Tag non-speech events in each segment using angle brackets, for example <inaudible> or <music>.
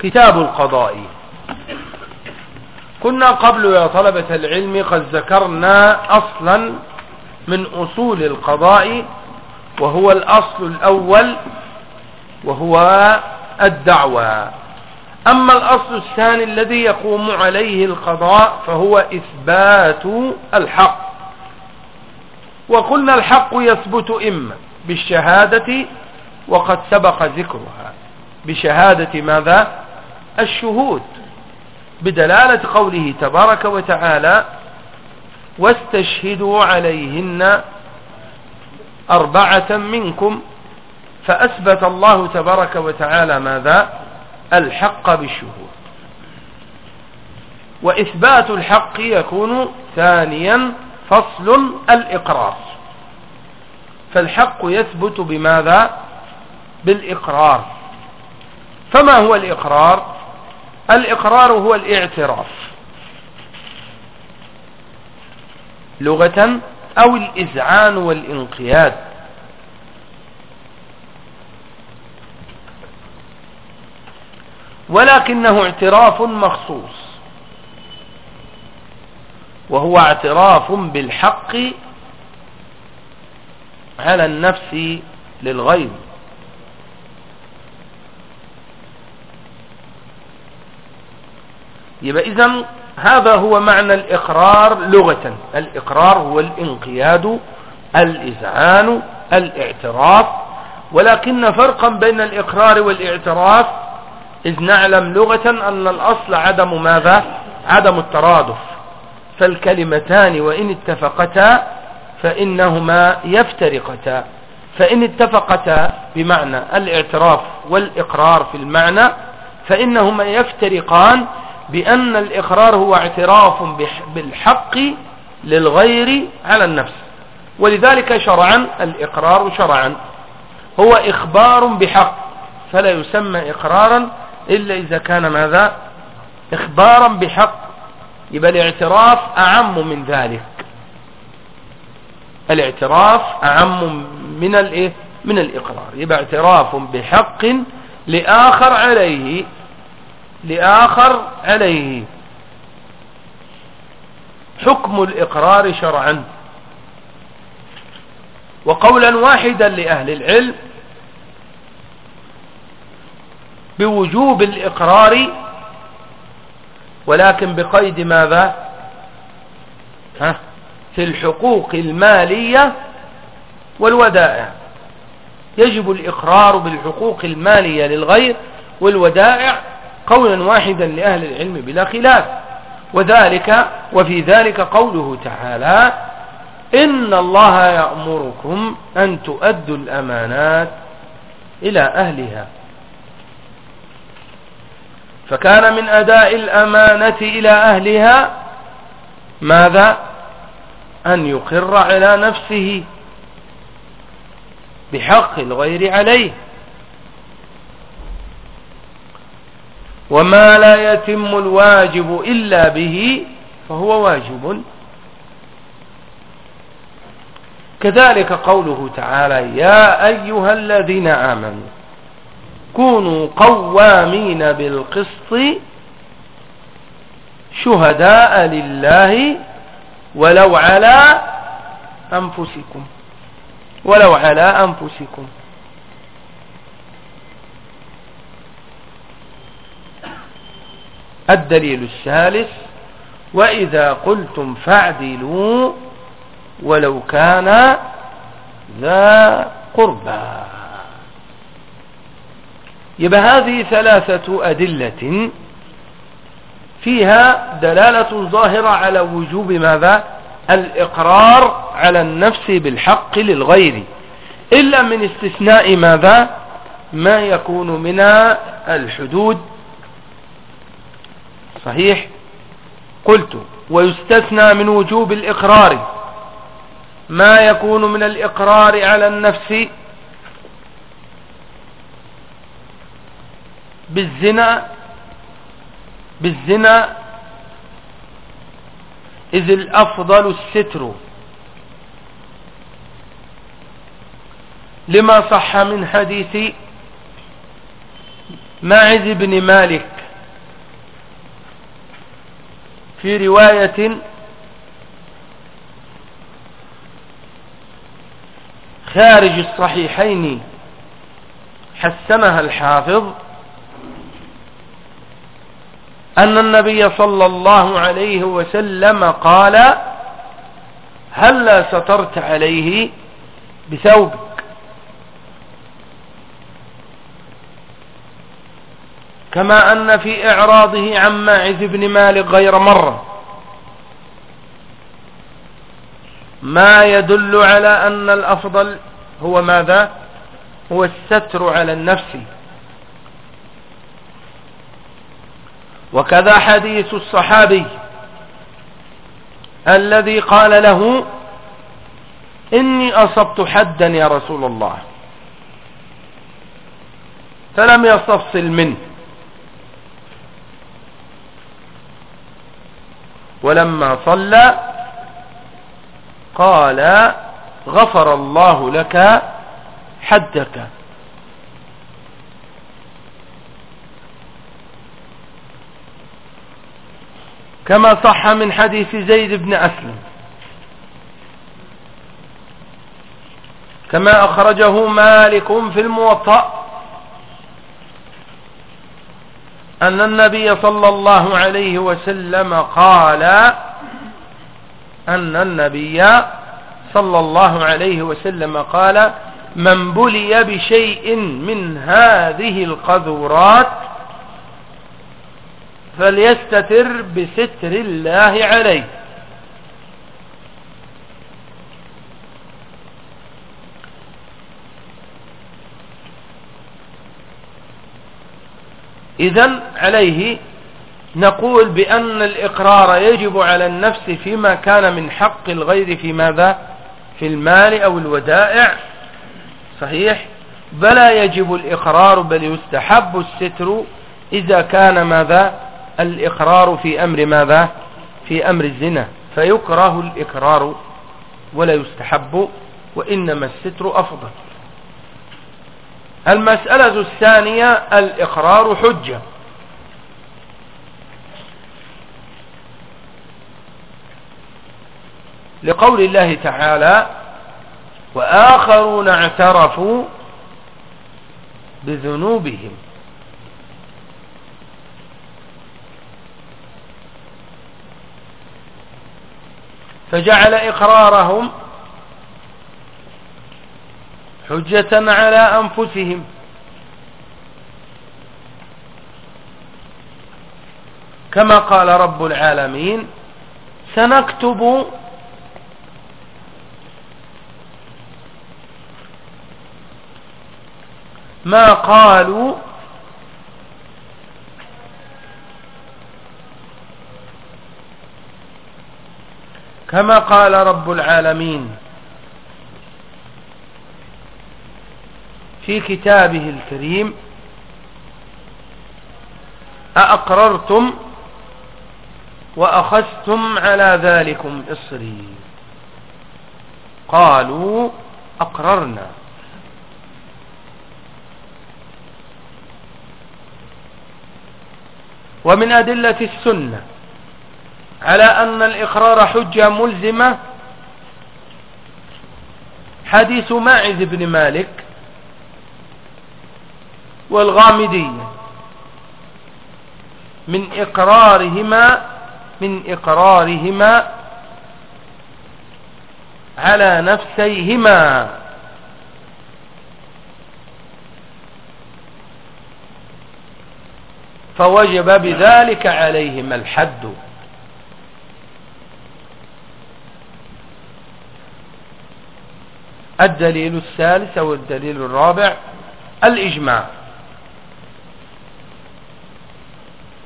كتاب القضاء. كنا قبل يا طلبة العلم قد ذكرنا أصلا من أصول القضاء وهو الأصل الأول وهو الدعوة أما الأصل الثاني الذي يقوم عليه القضاء فهو إثبات الحق. وقلنا الحق يثبت إما بالشهادة وقد سبق ذكرها. بشهادة ماذا؟ الشهود بدلالة قوله تبارك وتعالى واستشهدوا عليهن أربعة منكم فأثبت الله تبارك وتعالى ماذا؟ الحق بالشهود. وإثبات الحق يكون ثانيا فصل الإقرار. فالحق يثبت بماذا؟ بالإقرار. فما هو الإقرار؟ الإقرار هو الاعتراف. لغة أو الإذعان والإنقياد. ولكنه اعتراف مخصوص. وهو اعتراف بالحق على النفس للغير يبقى إذا هذا هو معنى الإقرار لغة. الإقرار هو الانقياد الإذعان الاعتراف. ولكن فرقا بين الإقرار والاعتراف إذ نعلم لغة أن الأصل عدم ماذا؟ عدم الترادف. فالكلمتان وإن اتفقتا فإنهما يفترقتا. فإن اتفقتا بمعنى الاعتراف والإقرار في المعنى فإنهما يفترقان بأن الإقرار هو اعتراف بالحق للغير على النفس. ولذلك شرعا الإقرار شرعا. هو إخبار بحق فلا يسمى إقرارا إلا إذا كان ماذا؟ إخبارا بحق. يبقى الاعتراف أعم من ذلك. الاعتراف أعم من الايه من الإقرار. يبقى اعتراف بحق لآخر عليه. لآخر عليه. حكم الإقرار شرعا. وقولا واحدا لأهل العلم. بوجوب الإقرار ولكن بقيد ماذا؟ ها؟ في الحقوق المالية والودائع. يجب الإقرار بالحقوق المالية للغير والودائع قولا واحدا لأهل العلم بلا خلاف. وذلك وفي ذلك قوله تعالى إن الله يأمركم أن تؤدوا الأمانات إلى أهلها. فكان من أداء الأمانة إلى أهلها ماذا؟ أن يقر على نفسه بحق الغير عليه. وما لا يتم الواجب إلا به فهو واجب. كذلك قوله تعالى يا أيها الذين آمنوا كونوا قوامين بالقسط شهداء لله ولو على أنفسكم ولو على أنفسكم. الدليل الثالث وإذا قلتم فاعدلوا ولو كان ذا قربى. يبقى هذه ثلاثة أدلة فيها دلالة ظاهرة على وجوب ماذا؟ الإقرار على النفس بالحق للغير إلا من استثناء ماذا؟ ما يكون من الحدود صحيح؟ قلت ويستثنى من وجوب الإقرار. ما يكون من الإقرار على النفس بالزنا بالزنا إذ الأفضل الستر. لما صح من حديث ماعز بن مالك في رواية خارج الصحيحين حسنها الحافظ أن النبي صلى الله عليه وسلم قال هلا سترت عليه بثوبك كما أن في إعراضه عن ماعز بن مالك غير مرة. ما يدل على أن الأفضل هو ماذا؟ هو الستر على النفس. وكذا حديث الصحابي الذي قال له إني أصبت حدا يا رسول الله. فلم يستفصل منه. ولما صلى قال غفر الله لك حدك. كما صح من حديث زيد بن أسلم. كما أخرجه مالك في الموطأ. أن النبي صلى الله عليه وسلم قال أن النبي صلى الله عليه وسلم قال من بلي بشيء من هذه القذورات فليستتر بستر الله عليه. إذا عليه نقول بأن الإقرار يجب على النفس فيما كان من حق الغير في ماذا؟ في المال أو الودائع. صحيح؟ بلا يجب الإقرار بل يستحب الستر إذا كان ماذا؟ الإقرار في أمر ماذا؟ في أمر الزنا. فيكره الإقرار ولا يستحب وإنما الستر أفضل. المسألة الثانية الإقرار حجة. لقول الله تعالى وآخرون اعترفوا بذنوبهم. فجعل إقرارهم حجة على أنفسهم. كما قال رب العالمين سنكتب ما قالوا كما قال رب العالمين. في كتابه الكريم أأقررتم وأخذتم على ذلكم إصري. قالوا أقررنا. ومن أدلة السنة على أن الإقرار حجة ملزمة حديث ماعز بن مالك والغامدية من إقرارهما من إقرارهما على نفسيهما. فوجب بذلك عليهما الحد. الدليل الثالث أو الدليل الرابع الإجماع.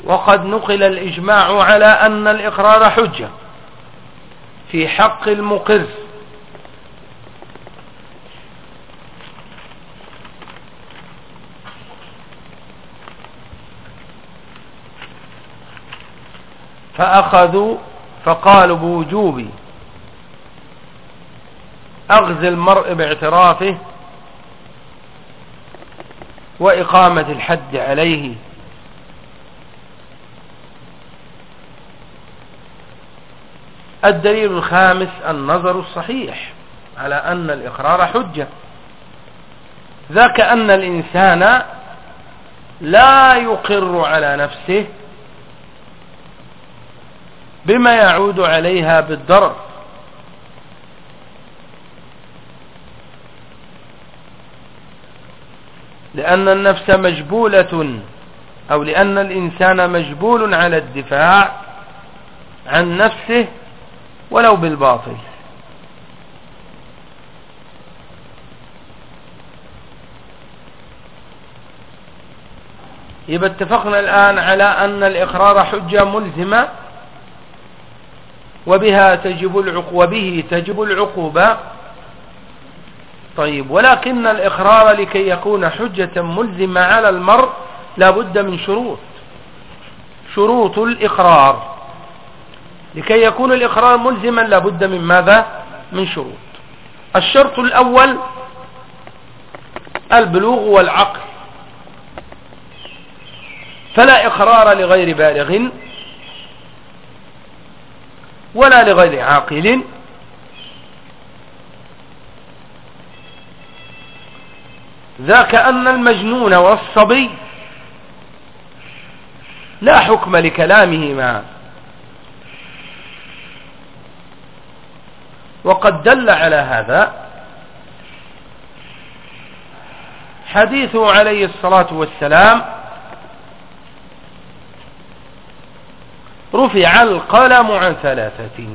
وقد نقل الإجماع على أن الإقرار حجة في حق المقر. فأخذوا فقالوا بوجوب أخذ المرء باعترافه وإقامة الحد عليه. الدليل الخامس النظر الصحيح على أن الإقرار حجة. ذاك أن الإنسان لا يقر على نفسه بما يعود عليها بالضرر. لأن النفس مجبولة أو لأن الإنسان مجبول على الدفاع عن نفسه ولو بالباطل. يبقى اتفقنا الآن على أن الإقرار حجة ملزمة وبها تجب العقوبة وبه تجب العقوبة. طيب ولكن الإقرار لكي يكون حجة ملزمة على المرء لابد من شروط. شروط الإقرار. لكي يكون الإقرار ملزما لابد من ماذا؟ من شروط. الشرط الأول البلوغ والعقل. فلا إقرار لغير بالغ ولا لغير عاقل. ذاك أن المجنون والصبي لا حكم لكلامهما. وقد دل على هذا حديثه عليه الصلاة والسلام رفع القلم عن ثلاثة.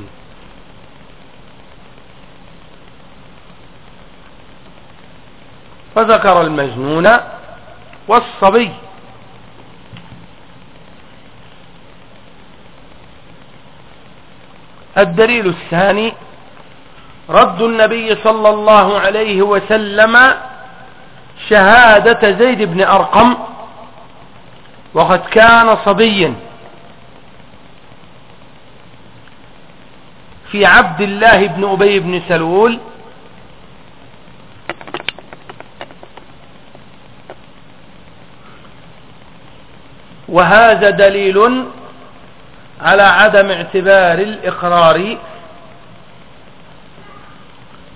فذكر المجنون والصبي. الدليل الثاني رد النبي صلى الله عليه وسلم شهادة زيد بن أرقم وقد كان صبيا في عبد الله بن أبي بن سلول وهذا دليل على عدم اعتبار الإقرار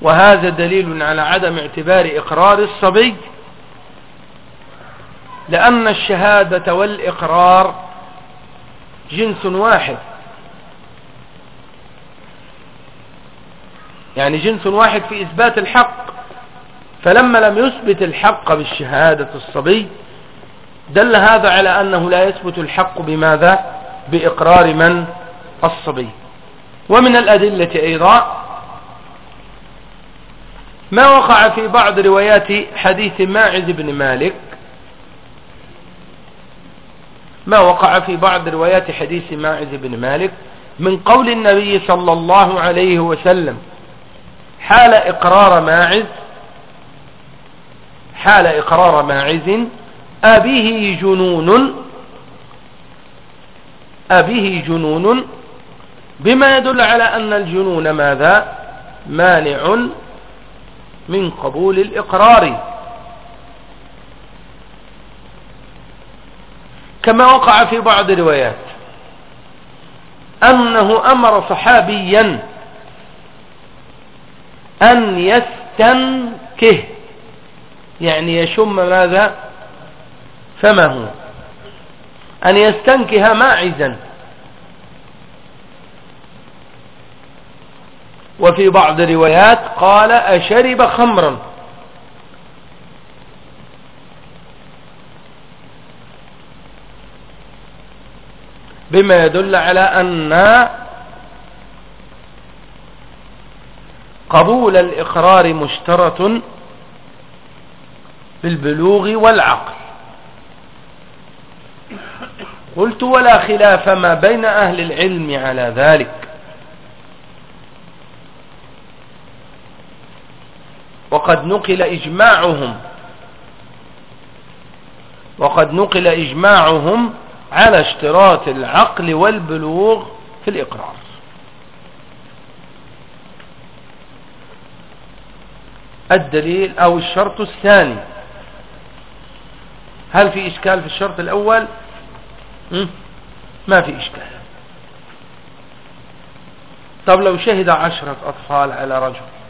وهذا دليل على عدم اعتبار إقرار الصبي لأن الشهادة والإقرار جنس واحد. يعني جنس واحد في إثبات الحق. فلما لم يثبت الحق بالشهادة الصبي دل هذا على أنه لا يثبت الحق بماذا؟ بإقرار من؟ الصبي. ومن الأدلة أيضا ما وقع في بعض روايات حديث ماعز بن مالك؟ ما وقع في بعض روايات حديث ماعز بن مالك من قول النبي صلى الله عليه وسلم حال إقرار ماعز حال إقرار ماعز أبيه جنون أبيه جنون بما يدل على أن الجنون ماذا؟ مانع من قبول الإقرار. كما وقع في بعض الروايات أنه أمر صحابيا أن يستنكه يعني يشم ماذا؟ فمه. أن يستنكه ماعزا. وفي بعض الروايات قال أشرب خمرا. بما يدل على أن قبول الإقرار مشترط بالبلوغ والعقل. قلت ولا خلاف ما بين أهل العلم على ذلك. وقد نقل إجماعهم. وقد نقل إجماعهم على اشتراط العقل والبلوغ في الإقرار. الدليل أو الشرط الثاني. هل في إشكال في الشرط الأول؟ ما في إشكال. طب لو شهد عشرة أطفال على رجل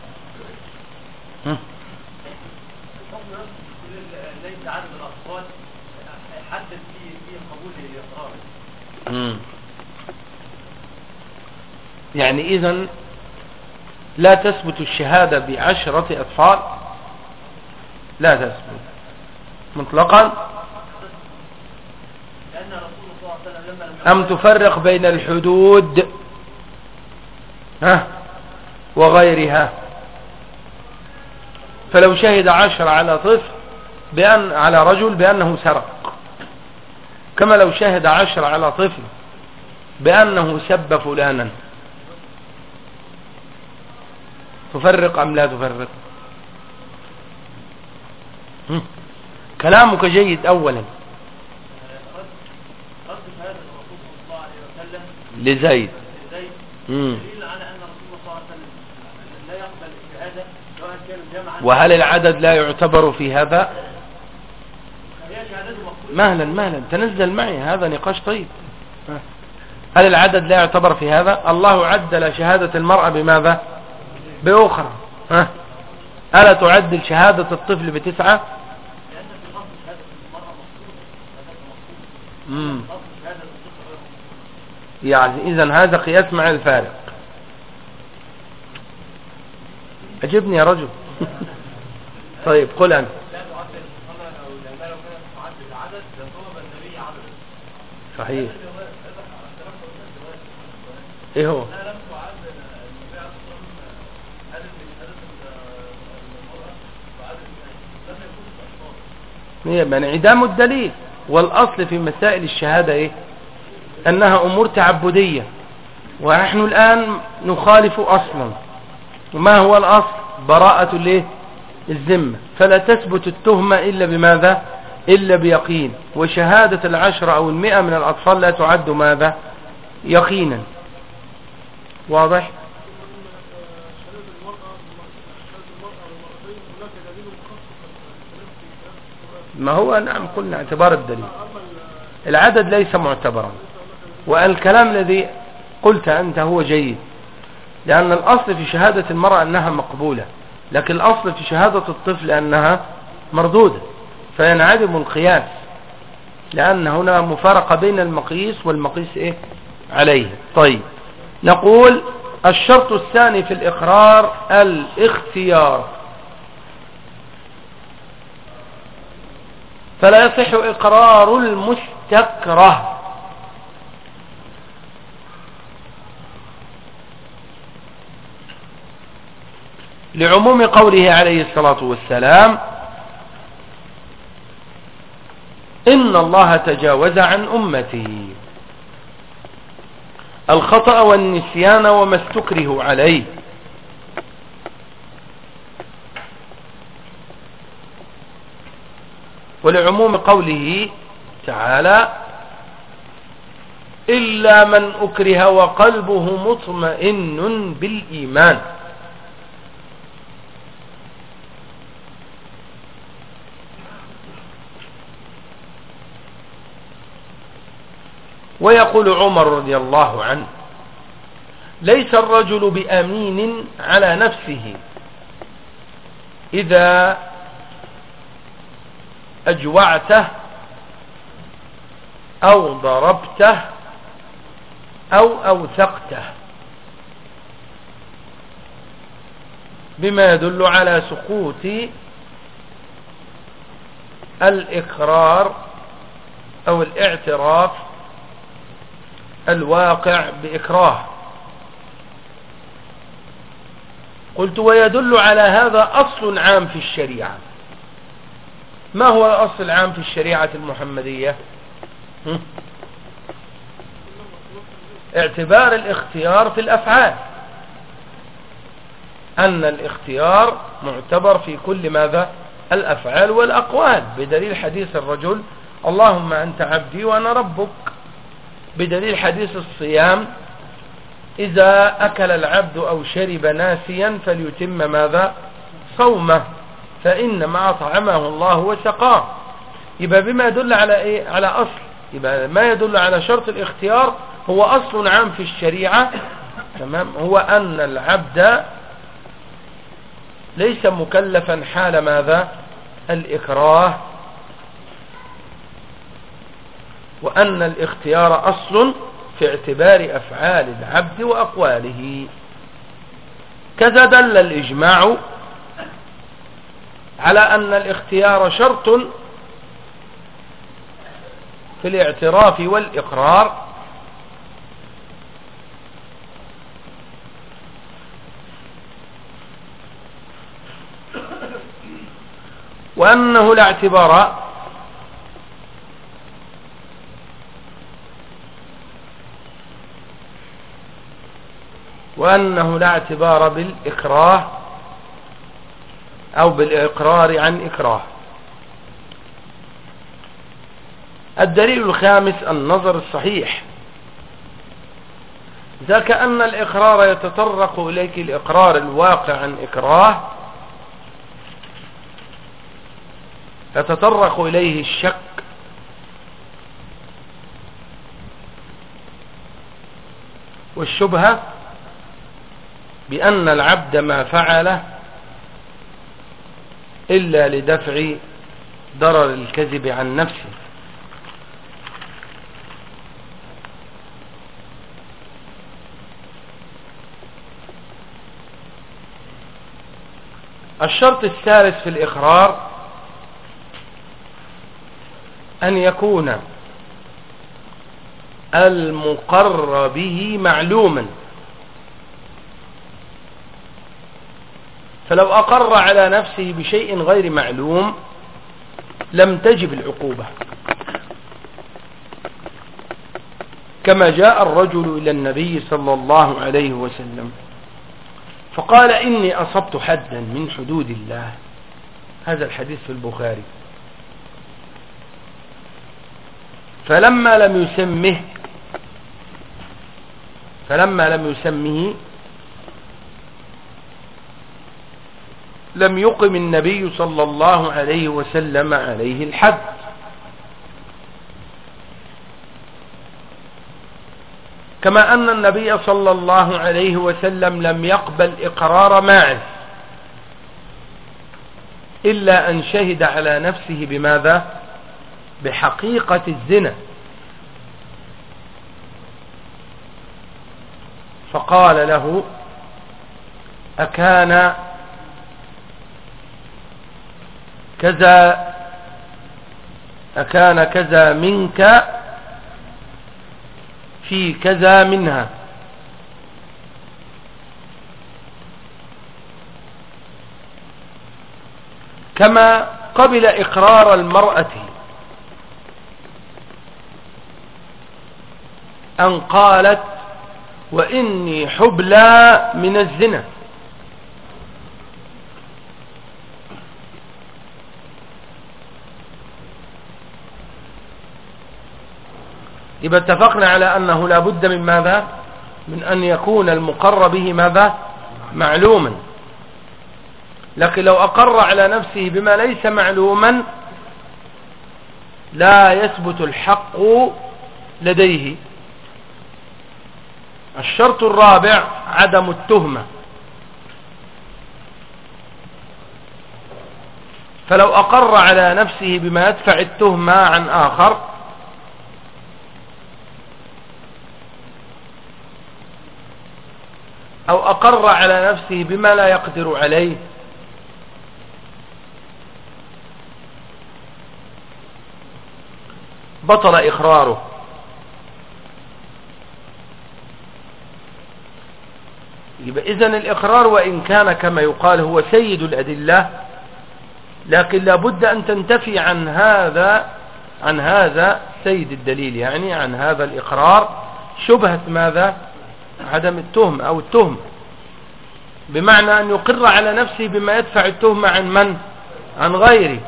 يعني إذا لا تثبت الشهادة بعشرة أطفال؟ لا تثبت. مطلقا؟ أم تفرق بين الحدود؟ ها وغيرها؟ فلو شهد عشر على طفل بأن على رجل بأنه سرق. كما لو شهد عشر على طفل بأنه سب فلانا. تفرق أم لا تفرق؟ كلامك جيد أولا. لزيد. وهل العدد لا يعتبر في هذا؟ مهلا مهلا. تنزل معي. هذا نقاش طيب. هل العدد لا يعتبر في هذا؟ الله عدل شهادة المرأة بماذا؟ بأخرى. ها؟ ألا تعدل شهادة الطفل بتسعة؟ مم. يعني إذا هذا قياس مع الفارق. أجبني يا رجل. طيب قل أنت. صحيح. إيه هو؟ من عدام الدليل. والأصل في مسائل الشهادة إيه؟ أنها أمور تعبدية. ونحن الآن نخالف أصلا. وما هو الأصل؟ براءة الايه فلا تثبت التهمة إلا بماذا؟ إلا بيقين. وشهادة العشرة أو المئة من الأطفال لا تعد ماذا؟ يقينا. واضح؟ ما هو؟ نعم قلنا اعتبار الدليل. العدد ليس معتبرا. والكلام الذي قلت أنت هو جيد. لأن الأصل في شهادة المرأة أنها مقبولة لكن الأصل في شهادة الطفل أنها مردودة فينعدم القياس لأن هنا مفارقة بين المقيس والمقيس إيه؟ عليه. طيب نقول الشرط الثاني في الإقرار الاختيار. فلا يصح إقرار المستكره. لعموم قوله عليه الصلاة والسلام إن الله تجاوز عن أمته. الخطأ والنسيان وما استكره عليه. ولعموم قوله تعالى إلا من أكره وقلبه مطمئن بالإيمان. ويقول عمر رضي الله عنه ليس الرجل بأمين على نفسه. إذا أجوعته أو ضربته أو أوثقته. بما يدل على سقوط الإقرار أو الاعتراف الواقع بإكراه. قلت ويدل على هذا أصل عام في الشريعة. ما هو الأصل العام في الشريعة المحمدية؟ اعتبار الاختيار في الأفعال. أن الاختيار معتبر في كل ماذا؟ الأفعال والأقوال. بدليل حديث الرجل اللهم أنت عبدي وأنا ربك. بدليل حديث الصيام إذا أكل العبد أو شرب ناسيا فليتم ماذا؟ صومه فإنما أطعمه الله وسقاه يبقى بما يدل على إيه؟ على أصل. يبقى ما يدل على شرط الاختيار هو أصل عام في الشريعة. تمام؟ هو أن العبد ليس مكلفا حال ماذا؟ الإكراه. وأن الاختيار أصل في اعتبار أفعال العبد وأقواله. كذا دل الإجماع على أن الاختيار شرط في الاعتراف والإقرار. وأنه لا اعتبار وأنه لا اعتبار بالإكراه أو بالإقرار عن إكراه. الدليل الخامس النظر الصحيح. ذاك أن الإقرار يتطرق إليك الإقرار الواقع عن إكراه يتطرق إليه الشك. والشبهة بأن العبد ما فعله إلا لدفع ضرر الكذب عن نفسه. الشرط الثالث في الإقرار أن يكون المقر به معلوما. فلو أقر على نفسه بشيء غير معلوم لم تجب العقوبة. كما جاء الرجل إلى النبي صلى الله عليه وسلم فقال إني أصبت حدا من حدود الله. هذا الحديث في البخاري. فلما لم يسمه فلما لم يسمه لم يقم النبي صلى الله عليه وسلم عليه الحد. كما أن النبي صلى الله عليه وسلم لم يقبل إقرار ماعز إلا أن شهد على نفسه بماذا؟ بحقيقة الزنا. فقال له أكان كذا أكان كذا منك في كذا منها. كما قبل إقرار المرأة أن قالت وإني حبلى من الزنا. يبقى اتفقنا على أنه لا بد من ماذا؟ من أن يكون المقر به ماذا؟ معلوما. لكن لو أقر على نفسه بما ليس معلوما لا يثبت الحق لديه. الشرط الرابع عدم التهمة. فلو أقر على نفسه بما يدفع التهمة عن آخر أو أقر على نفسه بما لا يقدر عليه. بطل إقراره. يبقى إذا الإقرار وإن كان كما يقال هو سيد الأدلة لكن لابد أن تنتفي عن هذا عن هذا سيد الدليل يعني عن هذا الإقرار. شبهة ماذا؟ عدم التهم أو التهم. بمعنى أن يقر على نفسه بما يدفع التهمة عن من؟ عن غيره.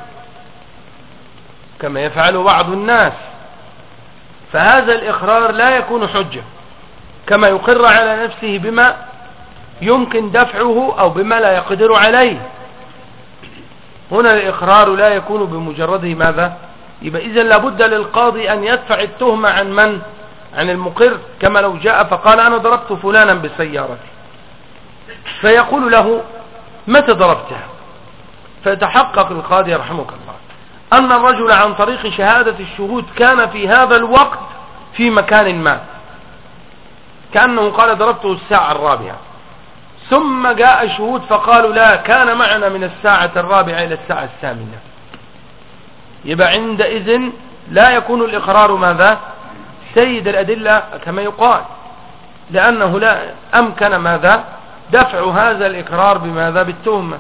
كما يفعل بعض الناس. فهذا الإقرار لا يكون حجة. كما يقر على نفسه بما يمكن دفعه أو بما لا يقدر عليه. هنا الإقرار لا يكون بمجرده ماذا؟ يبقى إذا لابد للقاضي أن يدفع التهمة عن من؟ عن المقر كما لو جاء فقال أنا ضربت فلانا بالسيارة. فيقول له متى ضربتها؟ فيتحقق القاضي رحمك الله أن الرجل عن طريق شهادة الشهود كان في هذا الوقت في مكان ما. كأنه قال ضربته الساعة الرابعة. ثم جاء شهود فقالوا لا كان معنا من الساعة الرابعة إلى الساعة الثامنة. يبقى عندئذ لا يكون الإقرار ماذا؟ سيد الأدلة كما يقال لأنه لا أمكن ماذا؟ دفع هذا الإقرار بماذا؟ بالتهمة.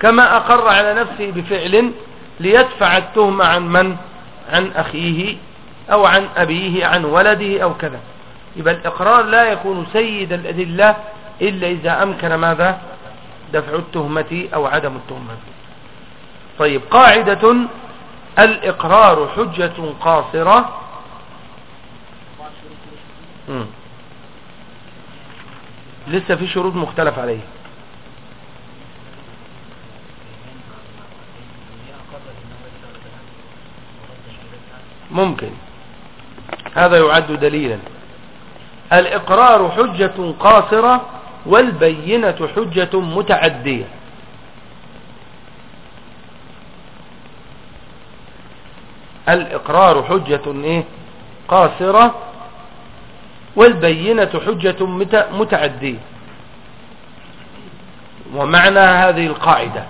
كما أقر على نفسه بفعل ليدفع التهمة عن من؟ عن أخيه أو عن أبيه عن ولده أو كذا. يبقى الإقرار لا يكون سيد الأدلة إلا إذا أمكن ماذا؟ دفع التهمة أو عدم التهمة. طيب قاعدة الإقرار حجة قاصرة لسه في شروط مختلف عليه. ممكن. هذا يعد دليلا. الإقرار حجة قاصرة والبينة حجة متعدية. الإقرار حجة إيه؟ قاصرة والبينة حجة متعدية ومعنى هذه القاعدة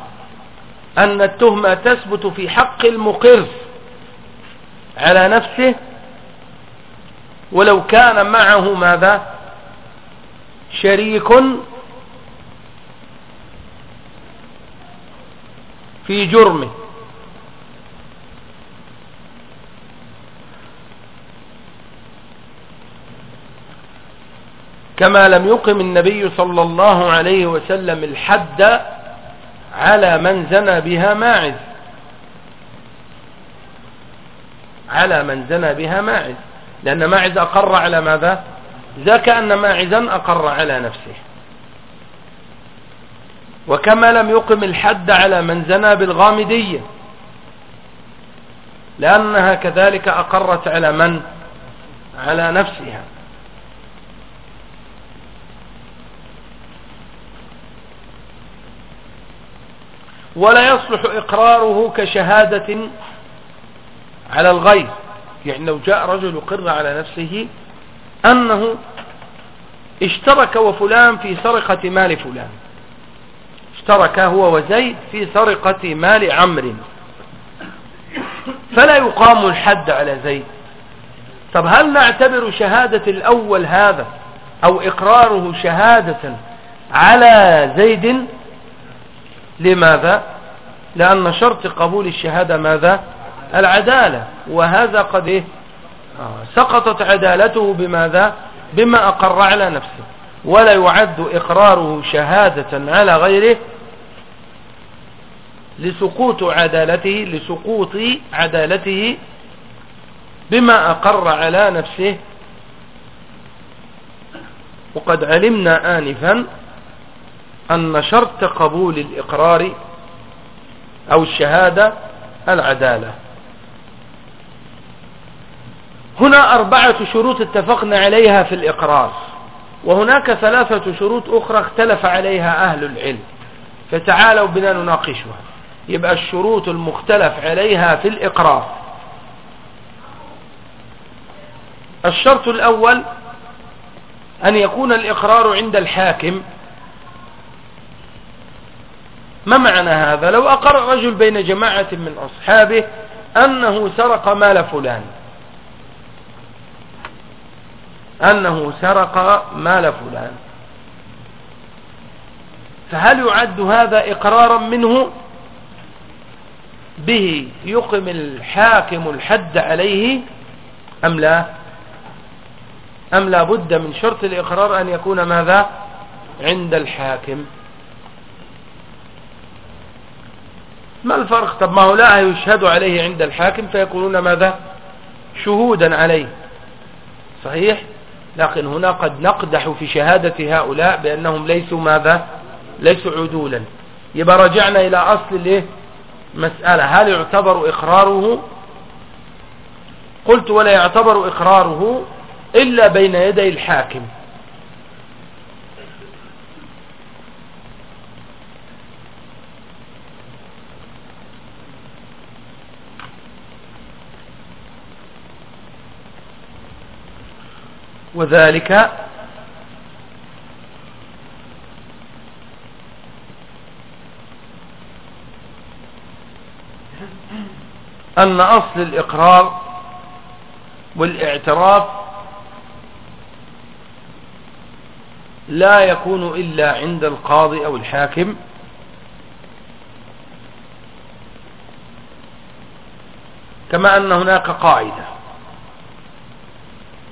أن التهمة تثبت في حق المقر على نفسه ولو كان معه ماذا؟ شريك في جرمه. كما لم يقم النبي صلى الله عليه وسلم الحد على من زنى بها ماعز. على من زنى بها ماعز. لأن ماعز أقر على ماذا؟ ذاك أن ماعزا أقر على نفسه. وكما لم يقم الحد على من زنى بالغامدية. لأنها كذلك أقرت على من؟ على نفسها. ولا يصلح إقراره كشهادة على الغير يعني لو جاء رجل يقر على نفسه أنه اشترك وفلان في سرقة مال فلان. اشترك هو وزيد في سرقة مال عمرو. فلا يقام الحد على زيد. طب هل نعتبر شهادة الأول هذا أو إقراره شهادة على زيد؟ لماذا؟ لأن شرط قبول الشهادة ماذا؟ العدالة. وهذا قد إيه؟ آه سقطت عدالته بماذا؟ بما أقر على نفسه. ولا يعد إقراره شهادة على غيره لسقوط عدالته لسقوط عدالته بما أقر على نفسه. وقد علمنا آنفا أن شرط قبول الإقرار أو الشهادة العدالة. هنا أربعة شروط اتفقنا عليها في الإقرار وهناك ثلاثة شروط أخرى اختلف عليها أهل العلم فتعالوا بنا نناقشها. يبقى الشروط المختلف عليها في الإقرار. الشرط الأول أن يكون الإقرار عند الحاكم ما معنى هذا؟ لو أقر رجل بين جماعة من أصحابه أنه سرق مال فلان. أنه سرق مال فلان. فهل يعد هذا إقرارا منه؟ به يقم الحاكم الحد عليه أم لا؟ أم لا بد من شرط الإقرار أن يكون ماذا؟ عند الحاكم. ما الفرق؟ طب ما هو لا يشهد عليه عند الحاكم فيكونون ماذا؟ شهودا عليه. صحيح؟ لكن هنا قد نقدح في شهادة هؤلاء بأنهم ليسوا ماذا؟ ليسوا عدولا. يبقى رجعنا إلى أصل الإيه؟ مسألة. هل يعتبر إقراره؟ قلت ولا يعتبر إقراره إلا بين يدي الحاكم. وذلك أن أصل الإقرار والإعتراف لا يكون إلا عند القاضي أو الحاكم. كما أن هناك قاعدة.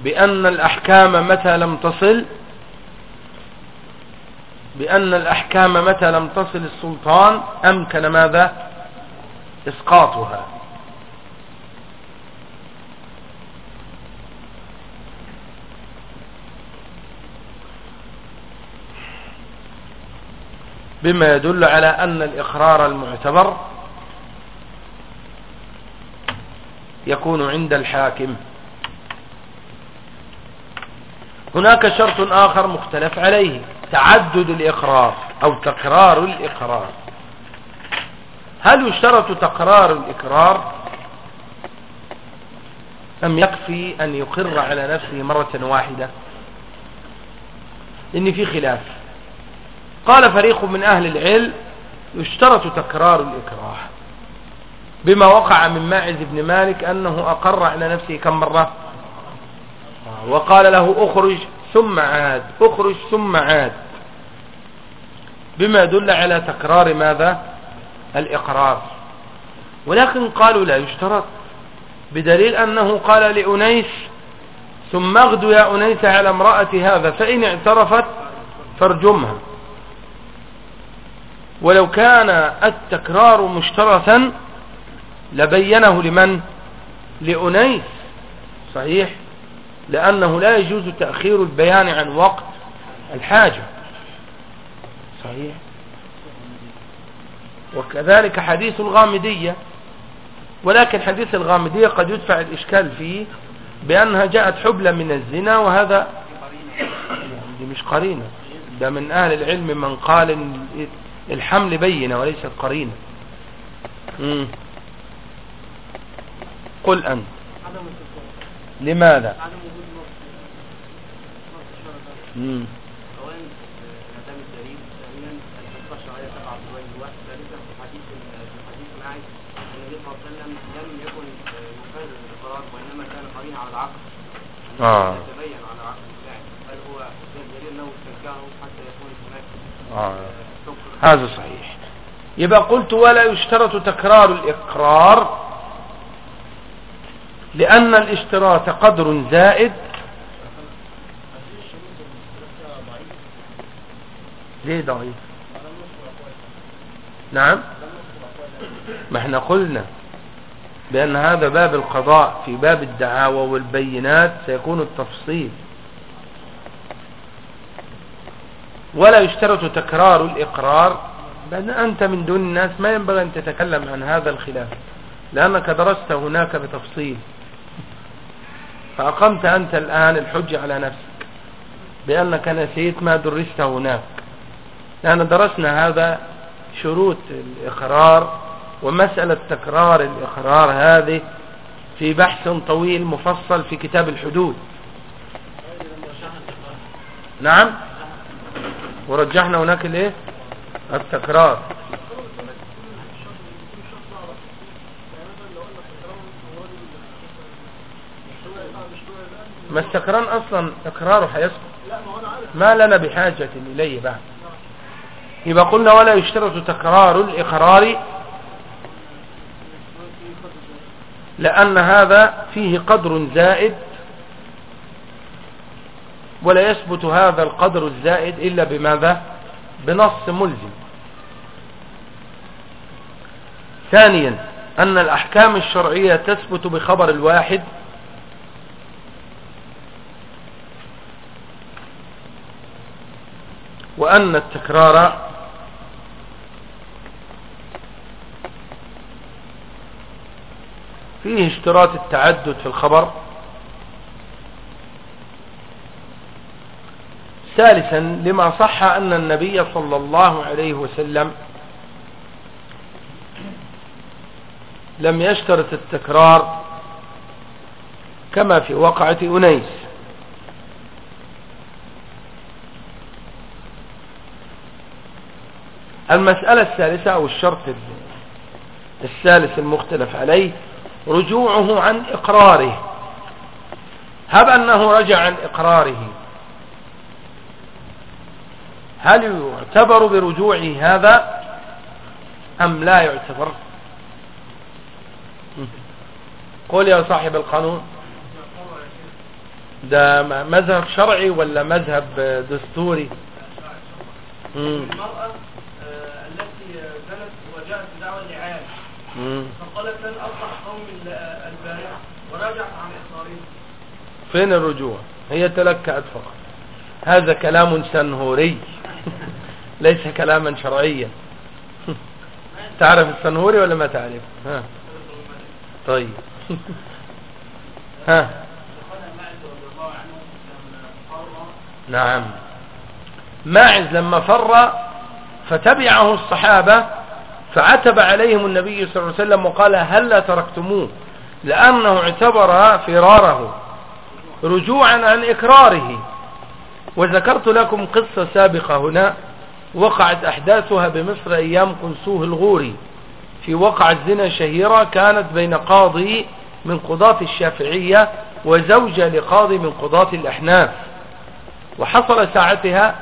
بأن الأحكام متى لم تصل بأن الأحكام متى لم تصل السلطان أمكن ماذا؟ إسقاطها. بما يدل على أن الإقرار المعتبر يكون عند الحاكم. هناك شرط آخر مختلف عليه. تعدد الإقرار أو تكرار الإقرار. هل يشترط تكرار الإقرار؟ أم يكفي أن يقر على نفسه مرة واحدة؟ إن في خلاف. قال فريق من أهل العلم يشترط تكرار الإكراه بما وقع من ماعز بن مالك أنه أقر على نفسه كم مرة؟ وقال له أخرج ثم عاد أخرج ثم عاد. بما يدل على تكرار ماذا؟ الإقرار. ولكن قالوا لا يشترط بدليل أنه قال لأنيس ثم اغدو يا أنيس على امرأة هذا فإن اعترفت فارجمها. ولو كان التكرار مشترطا لبينه لمن؟ لأنيس. صحيح؟ لأنه لا يجوز تأخير البيان عن وقت الحاجة. صحيح. وكذلك حديث الغامدية ولكن حديث الغامدية قد يدفع الإشكال فيه بأنها جاءت حبلة من الزنا وهذا دي مش قرينة. ده من أهل العلم من قال الحمل بينة وليست قرينة. قل أنت. لماذا. آه. آه. هذا صحيح يبقى قلت ولا يشترط تكرار الإقرار لأن الاشتراط قدر زائد ليه ضعيف؟ نعم. ما إحنا قلنا بأن هذا باب القضاء في باب الدعاوى والبينات سيكون التفصيل. ولا يشترط تكرار الإقرار لأن أنت من دون الناس ما ينبغي أن تتكلم عن هذا الخلاف لأنك درست هناك بتفصيل. فأقمت أنت الآن الحجة على نفسك بأنك نسيت ما درست هناك. لأن درسنا هذا شروط الإقرار ومسألة تكرار الإقرار هذه في بحث طويل مفصل في كتاب الحدود. نعم؟ ورجحنا هناك الإيه؟ التكرار. ما السكران أصلا تكراره هيسقط ما لنا بحاجة إليه بعد. يبقى قلنا ولا يشترط تكرار الإقرار لأن هذا فيه قدر زائد ولا يثبت هذا القدر الزائد إلا بماذا؟ بنص ملزم. ثانيا أن الأحكام الشرعية تثبت بخبر الواحد وأن التكرار فيه اشتراط التعدد في الخبر. ثالثا لما صح أن النبي صلى الله عليه وسلم لم يشترط التكرار كما في وقعة أنيس. المسألة الثالثة أو الشرط الثالث المختلف عليه رجوعه عن إقراره. هب أنه رجع عن إقراره. هل يعتبر برجوعه هذا أم لا يعتبر؟ قول يا صاحب القانون. ده مذهب شرعي ولا مذهب دستوري؟ المرأة فقالت لن أصلح قوم البارحة. وراجعت عن إخبارهم. فين الرجوع؟ هي تلكأت فقط. هذا كلام سنهوري. <laughs> ليس كلاما شرعيا. <laughs> تعرف السنهوري ولا ما تعرف؟ ها. طيب. <laughs> ها. نعم. ماعز لما فر فتبعه الصحابة فعتب عليهم النبي صلى الله عليه وسلم وقال هل لا تركتموه؟ لأنه اعتبر فراره رجوعا عن إكراره وذكرت لكم قصة سابقة هنا وقعت أحداثها بمصر أيام قنسوه الغوري في وقعة زنا شهيرة كانت بين قاضي من قضاة الشافعية وزوجة لقاضي من قضاة الأحناف. وحصل ساعتها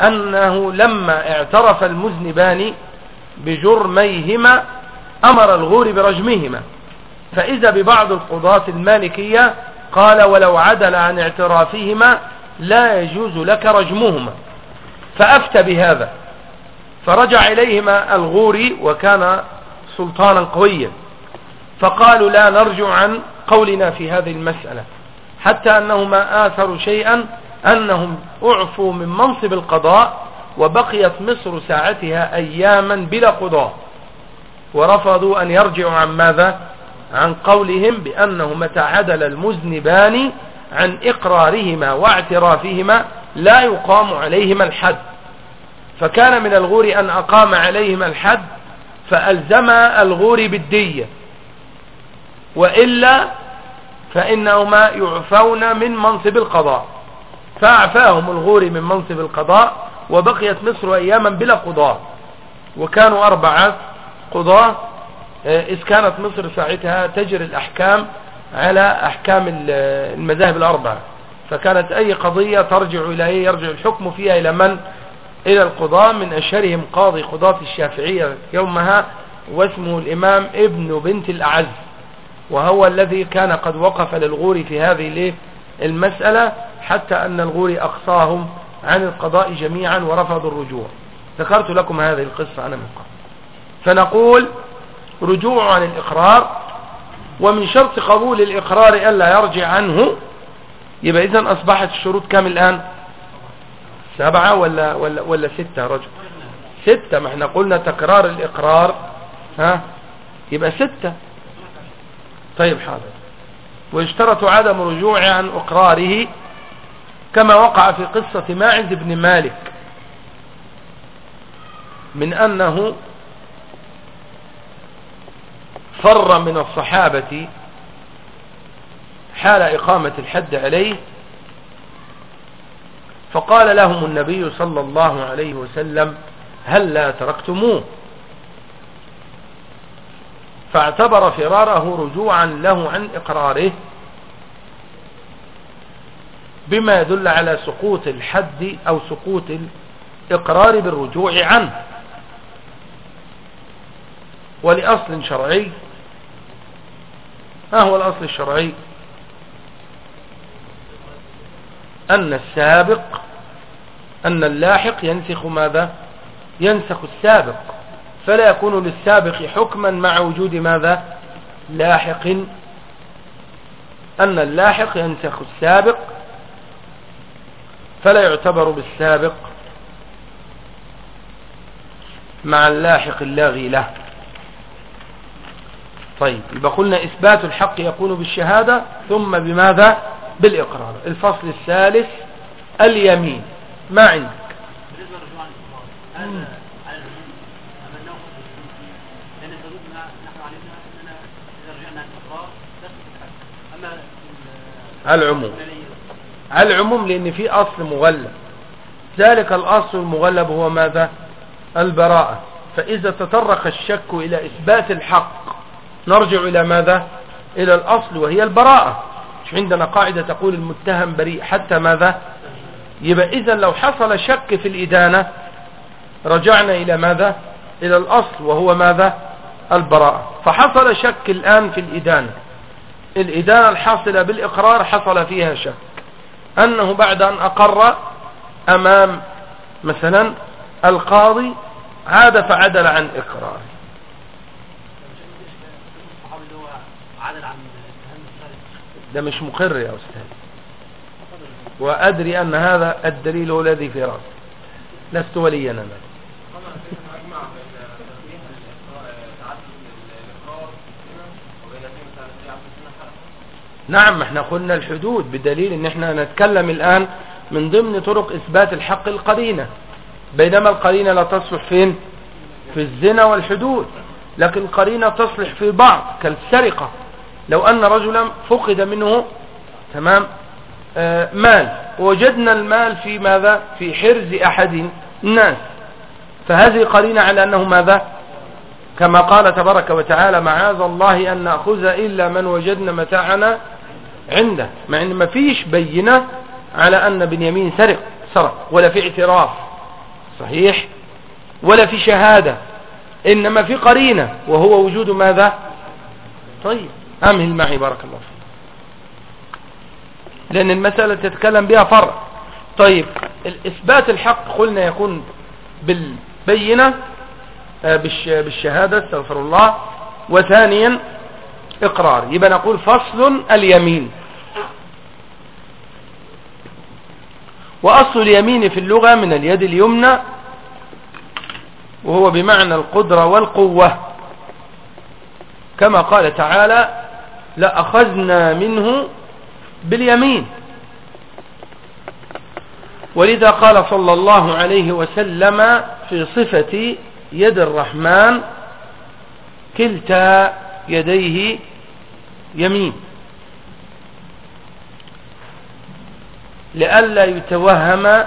أنه لما اعترف المذنبان بجرميهما أمر الغور برجمهما فإذا ببعض القضاة المالكية قال ولو عدل عن اعترافهما لا يجوز لك رجمهما. فأفتى بهذا. فرجع إليهما الغوري وكان سلطانا قويا. فقالوا لا نرجع عن قولنا في هذه المسألة حتى أنهما آثروا شيئا أنهم أعفوا من منصب القضاء وبقيت مصر ساعتها أياما بلا قضاء. ورفضوا أن يرجعوا عن ماذا؟ عن قولهم بأنه متى عدل المذنبان عن إقرارهما واعترافهما لا يقام عليهما الحد. فكان من الغور أن أقام عليهما الحد فألزم الغور بالدية. وإلا فإنهما يعفون من منصب القضاء. فأعفاهم الغور من منصب القضاء وبقيت مصر أياما بلا قضاء وكانوا أربعة قضاة آه، إذ كانت مصر ساعتها تجري الأحكام على أحكام المذاهب الأربعة. فكانت أي قضية ترجع أي يرجع الحكم فيها إلى من؟ إلى القضاة من أشهرهم قاضي قضاة الشافعية يومها واسمه الإمام ابن بنت الأعز. وهو الذي كان قد وقف للغور في هذه المسألة حتى أن الغور أقصاهم عن القضاء جميعا ورفضوا الرجوع. ذكرت لكم هذه القصة أنا من قبل. فنقول رجوع عن الإقرار ومن شرط قبول الإقرار ألا يرجع عنه يبقى إذن أصبحت الشروط كام الآن؟ سبعة ولا, ولا, ولا ستة رجل؟ ستة. ما إحنا قلنا تكرار الإقرار ها؟ يبقى ستة. طيب حاضر. ويشترط عدم رجوع عن إقراره كما وقع في قصة ماعز بن مالك من أنه فر من الصحابة حال إقامة الحد عليه فقال لهم النبي صلى الله عليه وسلم هل لا تركتموه؟ فاعتبر فراره رجوعا له عن إقراره. بما يدل على سقوط الحد أو سقوط الإقرار بالرجوع عنه. ولأصل شرعي ما هو الأصل الشرعي؟ أن السابق أن اللاحق ينسخ ماذا؟ ينسخ السابق. فلا يكون للسابق حكما مع وجود ماذا؟ لاحق. أن اللاحق ينسخ السابق فلا يعتبر بالسابق مع اللاحق اللاغي له. طيب يبقى قلنا إثبات الحق يكون بالشهادة ثم بماذا؟ بالإقرار. الفصل الثالث اليمين. ما عندك؟ العموم. العموم لأن في أصل مغلب. ذلك الأصل المغلب هو ماذا؟ البراءة. فإذا تطرق الشك إلى إثبات الحق نرجع إلى ماذا؟ إلى الأصل وهي البراءة. مش عندنا قاعدة تقول المتهم بريء حتى ماذا؟ يبقى إذا لو حصل شك في الإدانة رجعنا إلى ماذا؟ إلى الأصل وهو ماذا؟ البراءة. فحصل شك الآن في الإدانة. الإدانة الحاصلة بالإقرار حصل فيها شك. أنه بعد أن أقر أمام مثلا القاضي عاد فعدل عن إقراره. ده مش مقر يا أستاذ. وأدري أن هذا الدليل الذي في رأسي. لست وليا أنا نعم إحنا قلنا الحدود بدليل ان إحنا نتكلم الآن من ضمن طرق إثبات الحق القرينة بينما القرينة لا تصلح فين؟ في الزنا والحدود لكن القرينة تصلح في بعض كالسرقة. لو أن رجلا فقد منه تمام آه مال وجدنا المال في ماذا؟ في حرز أحد الناس. فهذه قرينة على أنه ماذا؟ كما قال تبارك وتعالى معاذ الله أن نأخذ إلا من وجدنا متاعنا عنده مع أن ما فيش بينة على أن بنيامين سرق سرق. ولا في اعتراف صحيح ولا في شهادة إنما في قرينة. وهو وجود ماذا؟ طيب. أمهل معي بارك الله فيك. لأن المسألة تتكلم بها فرع. طيب الإثبات الحق قلنا يكون بالبينة آه، بالش- بالشهادة استغفر الله. وثانيا إقرار. يبقى نقول فصل اليمين. وأصل اليمين في اللغة من اليد اليمنى وهو بمعنى القدرة والقوة. كما قال تعالى لأخذنا منه باليمين. ولذا قال صلى الله عليه وسلم في صفة يد الرحمن كلتا يديه يمين. لئلا يتوهم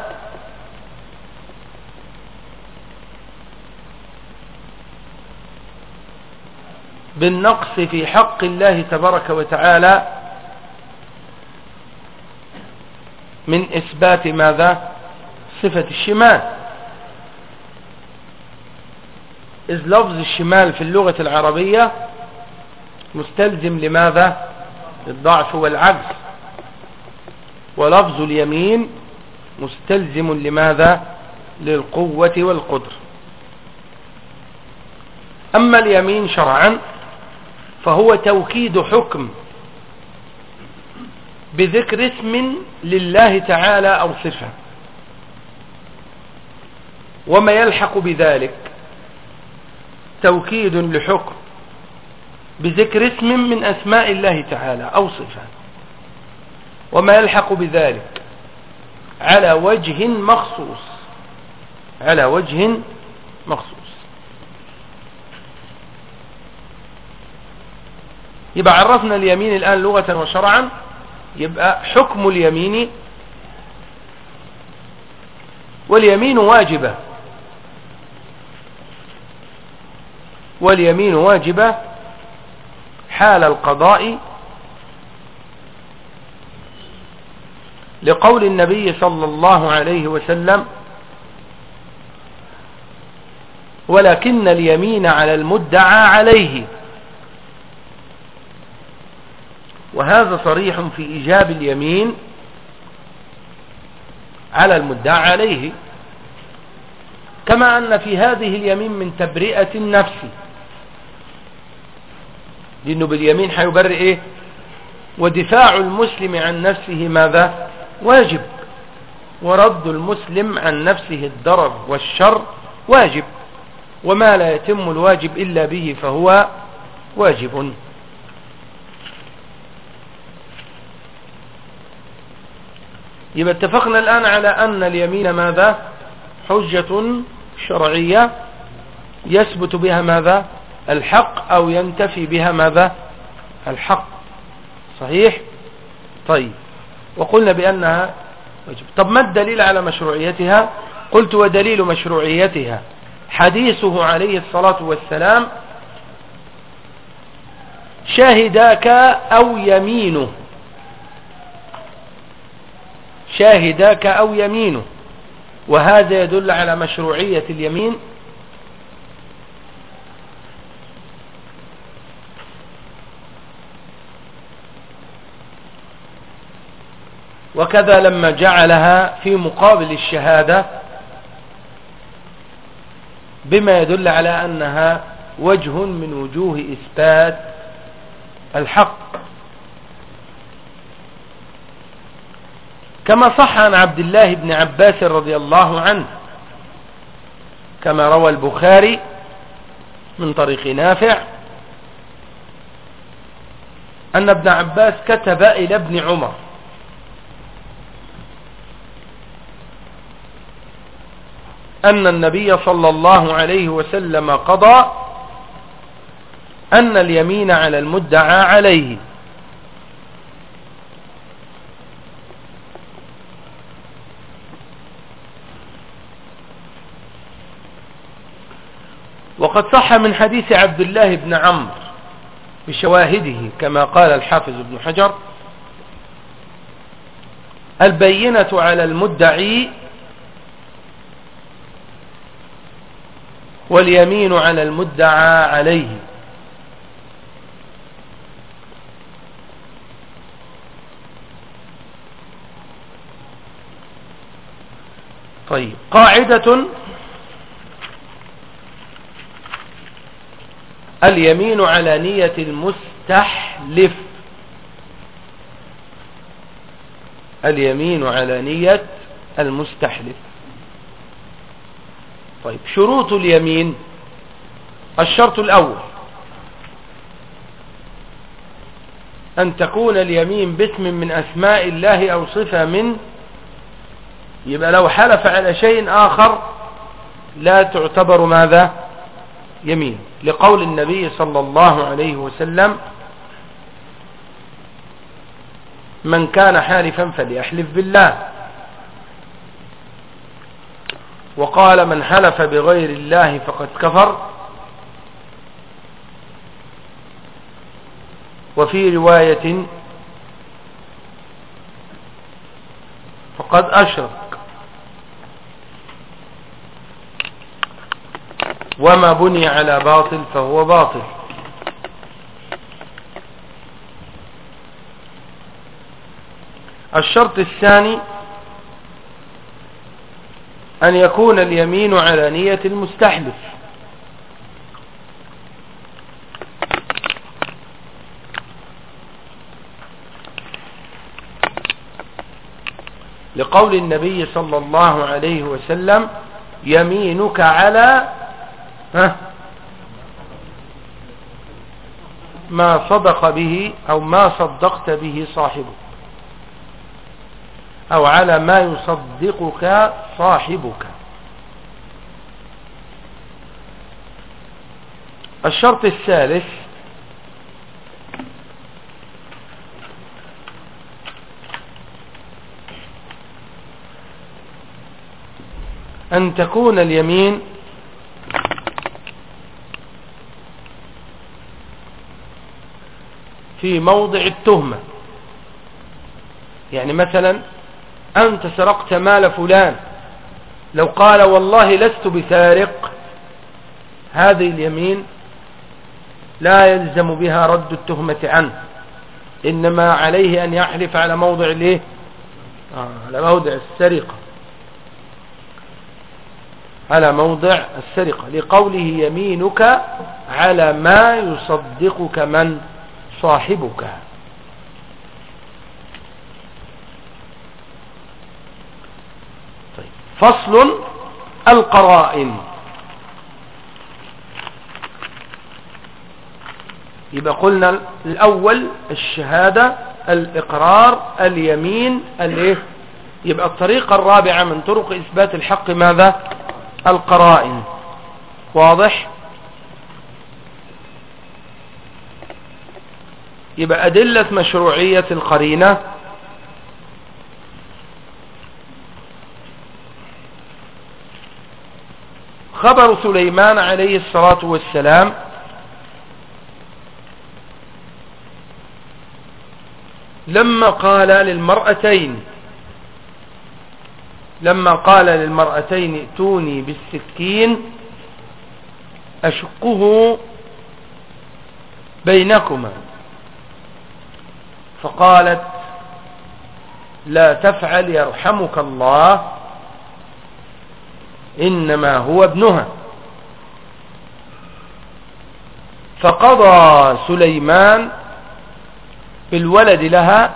بالنقص في حق الله تبارك وتعالى من إثبات ماذا؟ صفة الشمال. إذ لفظ الشمال في اللغة العربية مستلزم لماذا؟ الضعف والعجز. ولفظ اليمين مستلزم لماذا؟ للقوة والقدر. أما اليمين شرعا فهو توكيد حكم بذكر اسم لله تعالى أو صفة. وما يلحق بذلك توكيد لحكم بذكر اسم من أسماء الله تعالى أو صفة. وما يلحق بذلك على وجه مخصوص. على وجه مخصوص. يبقى عرفنا اليمين الآن لغة وشرعا. يبقى حكم اليمين واليمين واجبة. واليمين واجبة حال القضاء لقول النبي صلى الله عليه وسلم ولكن اليمين على المدعى عليه. وهذا صريح في إيجاب اليمين على المدعى عليه. كما أن في هذه اليمين من تبرئة النفس. لأنه باليمين حيبرئ إيه؟ ودفاع المسلم عن نفسه ماذا؟ واجب. ورد المسلم عن نفسه الضرر والشر واجب. وما لا يتم الواجب إلا به فهو واجب. يبقى اتفقنا الآن على أن اليمين ماذا؟ حجة شرعية يثبت بها ماذا؟ الحق أو ينتفي بها ماذا؟ الحق. صحيح؟ طيب. وقلنا بأنها واجب. طب ما الدليل على مشروعيتها؟ قلت ودليل مشروعيتها. حديثه عليه الصلاة والسلام شاهداك أو يمينه. شاهداك أو يمينه. وهذا يدل على مشروعية اليمين وكذا لما جعلها في مقابل الشهادة بما يدل على أنها وجه من وجوه إثبات الحق. كما صح عن عبد الله بن عباس رضي الله عنه كما روى البخاري من طريق نافع أن ابن عباس كتب إلى ابن عمر. أن النبي صلى الله عليه وسلم قضى أن اليمين على المدعى عليه. وقد صح من حديث عبد الله بن عمرو بشواهده كما قال الحافظ ابن حجر البينة على المدعي واليمين على المدعى عليه. طيب قاعدة اليمين على نية المستحلف. اليمين على نية المستحلف. طيب شروط اليمين الشرط الأول أن تكون اليمين باسم من أسماء الله أو صفة من يبقى لو حلف على شيء آخر لا تعتبر ماذا؟ يمين. لقول النبي صلى الله عليه وسلم من كان حالفا فليحلف بالله. وقال من حلف بغير الله فقد كفر. وفي رواية فقد أشرك. وما بني على باطل فهو باطل. الشرط الثاني أن يكون اليمين على نية المستحلف لقول النبي صلى الله عليه وسلم يمينك على ها ما صدق به أو ما صدقت به صاحبك أو على ما يصدقك صاحبك. الشرط الثالث أن تكون اليمين في موضع التهمة. يعني مثلا أنت سرقت مال فلان. لو قال والله لست بسارق هذه اليمين لا يلزم بها رد التهمة عنه إنما عليه أن يحلف على موضع الايه آه على موضع السرقة. على موضع السرقة. لقوله يمينك على ما يصدقك من صاحبك. فصل القرائن. يبقى قلنا الأول الشهادة الإقرار اليمين الإيه؟ يبقى الطريقة الرابعة من طرق إثبات الحق ماذا؟ القرائن. واضح؟ يبقى أدلة مشروعية القرينة. خبر سليمان عليه الصلاة والسلام لما قال للمرأتين لما قال للمرأتين ائتوني بالسكين أشقه بينكما فقالت لا تفعل يرحمك الله إنما هو ابنها. فقضى سليمان بالولد لها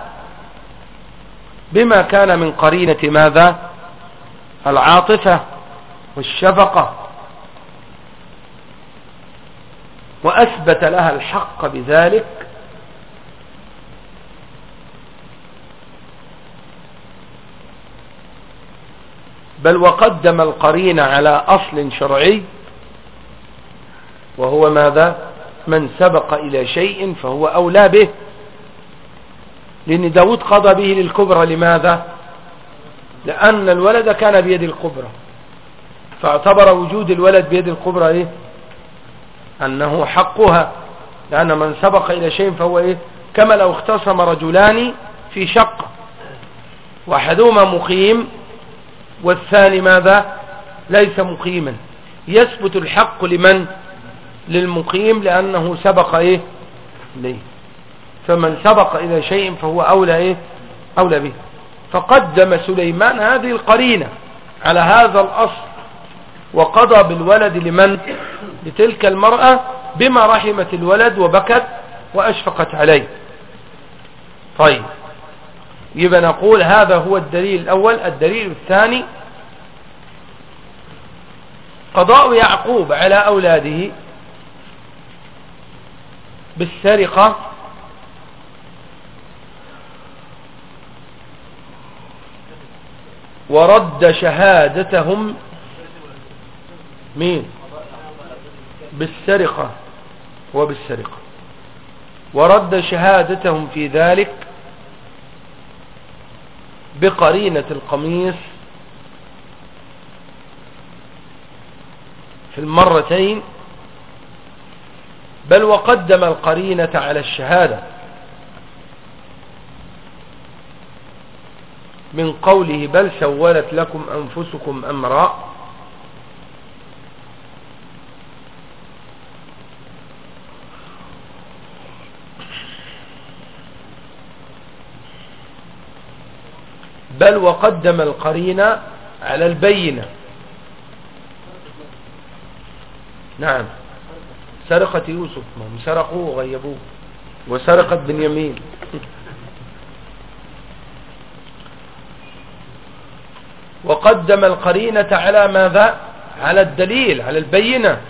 بما كان من قرينة ماذا؟ العاطفة والشفقة. وأثبت لها الحق بذلك بل وقدم القرين على أصل شرعي وهو ماذا؟ من سبق إلى شيء فهو أولى به. لأن داود قضى به للكبرى لماذا؟ لأن الولد كان بيد الكبرى. فاعتبر وجود الولد بيد الكبرى إيه؟ أنه حقها. لأن من سبق إلى شيء فهو إيه؟ كما لو اختصم رجلان في شق وأحدهما مقيم والثاني ماذا؟ ليس مقيما. يثبت الحق لمن؟ للمقيم لأنه سبق إيه؟ ليه فمن سبق إلى شيء فهو أولى إيه؟ أولى به. فقدم سليمان هذه القرينة على هذا الأصل وقضى بالولد لمن؟ لتلك المرأة بما رحمت الولد وبكت وأشفقت عليه. طيب. يبقى نقول هذا هو الدليل الأول. الدليل الثاني قضاء يعقوب على أولاده بالسرقة ورد شهادتهم مين؟ بالسرقة وبالسرقة. ورد شهادتهم في ذلك بقرينة القميص في المرتين بل وقدم القرينة على الشهادة من قوله بل سولت لكم أنفسكم أمرا بل وقدم القرينة على البينة. نعم. سرقة يوسف ما هم سرقوه وغيبوه. وسرقت بنيامين. وقدم القرينة على ماذا؟ على الدليل على البينة.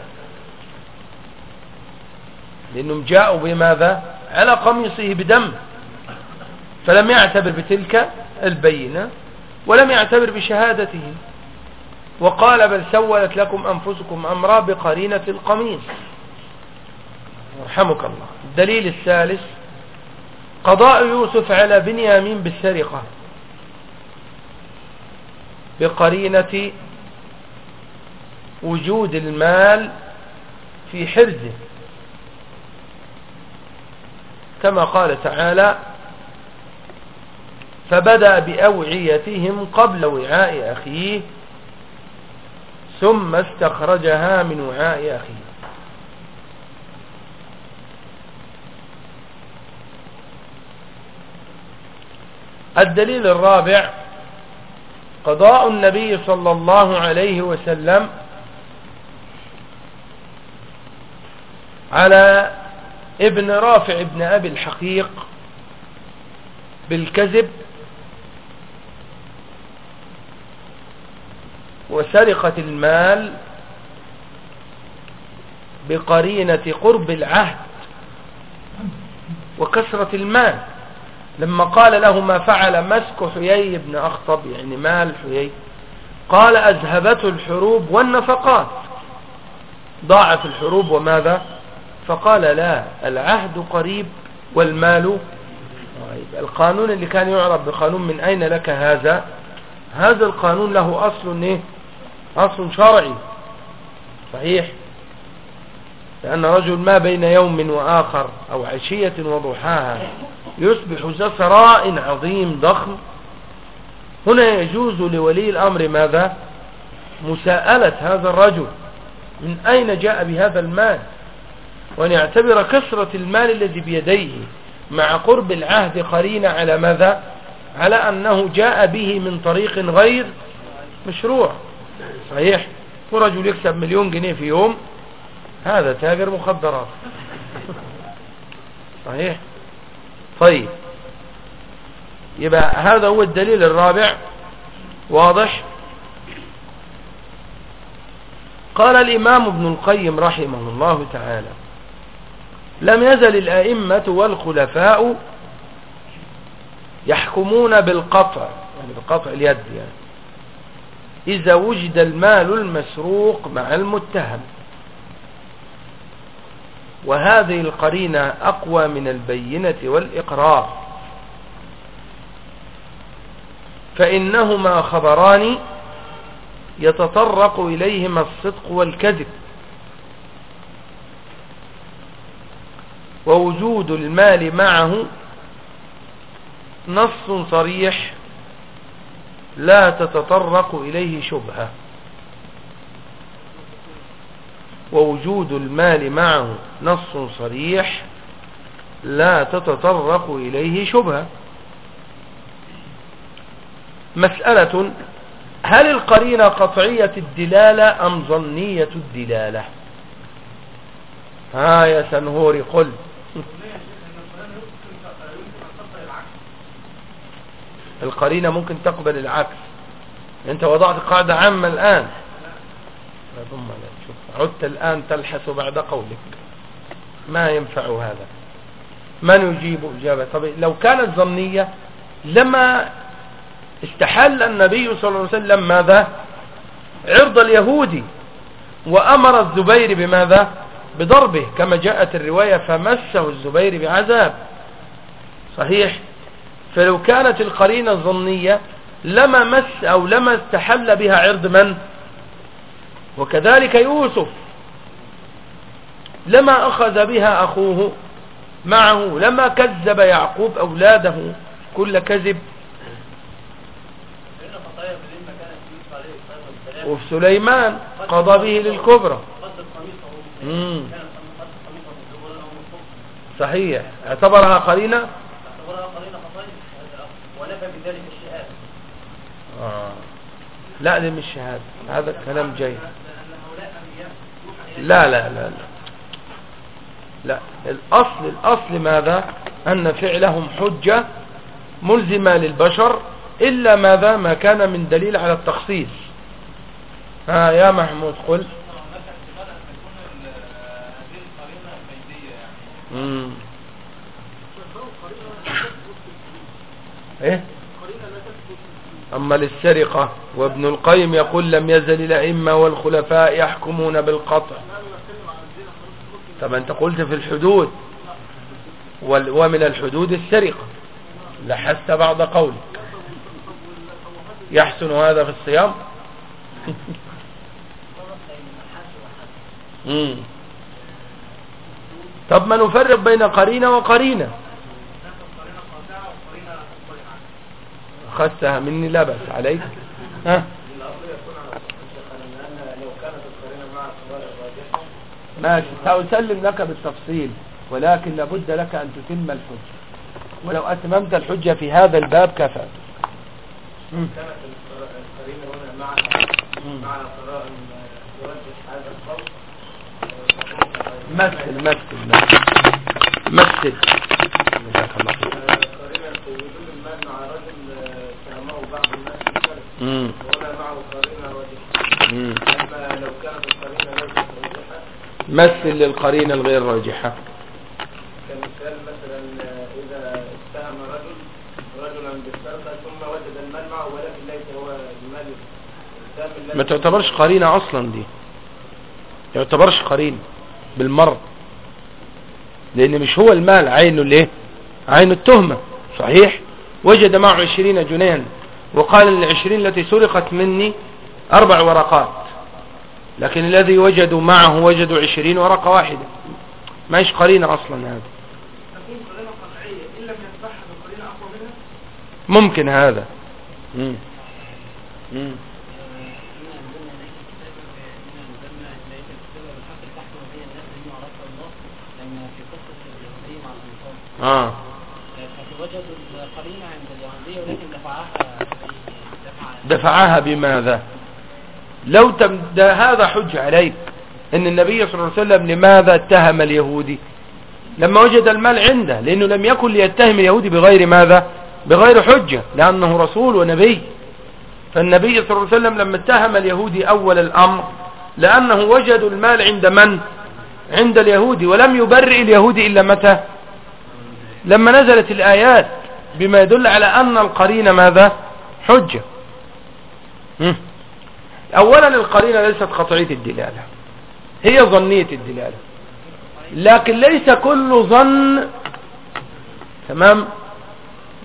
لأنهم جاءوا بماذا؟ على قميصه بدم. فلم يعتبر بتلك البينة. ولم يعتبر بشهادته وقال بل سولت لكم أنفسكم أمرا بقرينة القميص رحمك الله. الدليل الثالث قضاء يوسف على بنيامين بالسرقة. بقرينة وجود المال في حرزه. كما قال تعالى فبدأ بأوعيتهم قبل وعاء أخيه ثم استخرجها من وعاء أخيه. الدليل الرابع قضاء النبي صلى الله عليه وسلم على ابن رافع ابن أبي الحقيق بالكذب وسرقة المال بقرينة قرب العهد وكسرة المال. لما قال له ما فعل مسك حيي بن أخطب يعني مال حيي قال أذهبته الحروب والنفقات. ضاع في الحروب وماذا؟ فقال لا العهد قريب والمال طيب القانون اللي كان يعرف بقانون من أين لك هذا؟ هذا القانون له أصل إيه؟ أصل شرعي. صحيح؟ لأن رجل ما بين يوم وآخر أو عشية وضحاها يصبح ذا ثراء عظيم ضخم. هنا يجوز لولي الأمر ماذا؟ مساءلة هذا الرجل. من أين جاء بهذا المال؟ وأن يعتبر كسرة المال الذي بيديه مع قرب العهد قرين على ماذا؟ على أنه جاء به من طريق غير مشروع. صحيح؟ ورجل يكسب مليون جنيه في يوم هذا تاجر مخدرات. صحيح؟ طيب. يبقى هذا هو الدليل الرابع. واضح؟ قال الإمام ابن القيم رحمه الله تعالى لم يزل الأئمة والخلفاء يحكمون بالقطع يعني بقطع اليد يعني. إذا وجد المال المسروق مع المتهم. وهذه القرينة أقوى من البينة والإقرار. فإنهما خبران يتطرق إليهما الصدق والكذب. ووجود المال معه نص صريح لا تتطرق إليه شبهة. ووجود المال معه نص صريح لا تتطرق إليه شبهة. مسألة هل القرينة قطعية الدلالة أم ظنية الدلالة؟ ها يا سنهوري قل. القرينة ممكن تقبل العكس. انت وضعت قاعدة عامة شوف عدت الآن تلحس بعد قولك. ما ينفع هذا؟ من يجيب إجابة؟ طب لو كانت ظنية لما استحل النبي صلى الله عليه وسلم ماذا؟ عرض اليهودي وأمر الزبير بماذا؟ بضربه كما جاءت الرواية فمسه الزبير بعذاب. صحيح؟ فلو كانت القرينة الظنية لما مس أو لما استحل بها عرض من؟ وكذلك يوسف لما أخذ بها أخوه معه لما كذب يعقوب أولاده كل كذب. وفي سليمان قضى به للكبرى. صحيح. اعتبرها قرينة اعتبرها قرينة خطأ ونفى بذلك الشهادة آه. لا دي مش شهادة. هذا كلام جيد. لا لا لا لا. لا. الأصل الأصل ماذا؟ أن فعلهم حجة ملزمة للبشر إلا ماذا؟ ما كان من دليل على التخصيص. ها يا محمود قل. إيه؟ أما للسرقة وابن القيم يقول لم يزل الأئمة والخلفاء يحكمون بالقطع. طب أنت قلت في الحدود ومن الحدود السرقة. لحست بعض قولك يحسن هذا في الصيام. <laughs> طب ما نفرق بين قرينة وقرينة. أخذتها مني لا بأس عليك. ها؟ ماشي. سأسلم لك بالتفصيل ولكن لابد لك أن تتم الحجة. ولو أتممت الحجة في هذا الباب كفى. كانت القرينة هنا مع. مع قرائن يوجه هذا القول مثل مثل مثل مثل مثل للقرينة الغير راجحة. كمثال مثلا آه، إذا اتهم رجل رجلا بالسرقة ثم وجد المنع ولكن ليس هو المال ما تعتبرش قرينة أصلا دي. يعتبرش قرين بالمر لأن مش هو المال عينه ليه؟ عين التهمة. صحيح؟ وجد معه عشرين جنيها وقال للعشرين التي سرقت مني أربع ورقات. لكن الذي وجدوا معه وجدوا عشرين ورقة واحدة. ما يش قرينة أصلا هذا ممكن هذا. مم. مم. آه. دفع دفعها بماذا؟ لو تم ده هذا حج عليك. إن النبي صلى الله عليه وسلم لماذا اتهم اليهودي؟ لما وجد المال عنده لأنه لم يكن ليتهم اليهودي بغير ماذا؟ بغير حجة لأنه رسول ونبي. فالنبي صلى الله عليه وسلم لما اتهم اليهودي أول الأمر لأنه وجدوا المال عند من؟ عند اليهودي ولم يبرئ اليهودي إلا متى؟ لما نزلت الآيات بما يدل على أن القرين ماذا؟ حجة. اولا القرينة ليست قطعية الدلالة هي ظنية الدلالة لكن ليس كل ظن تمام؟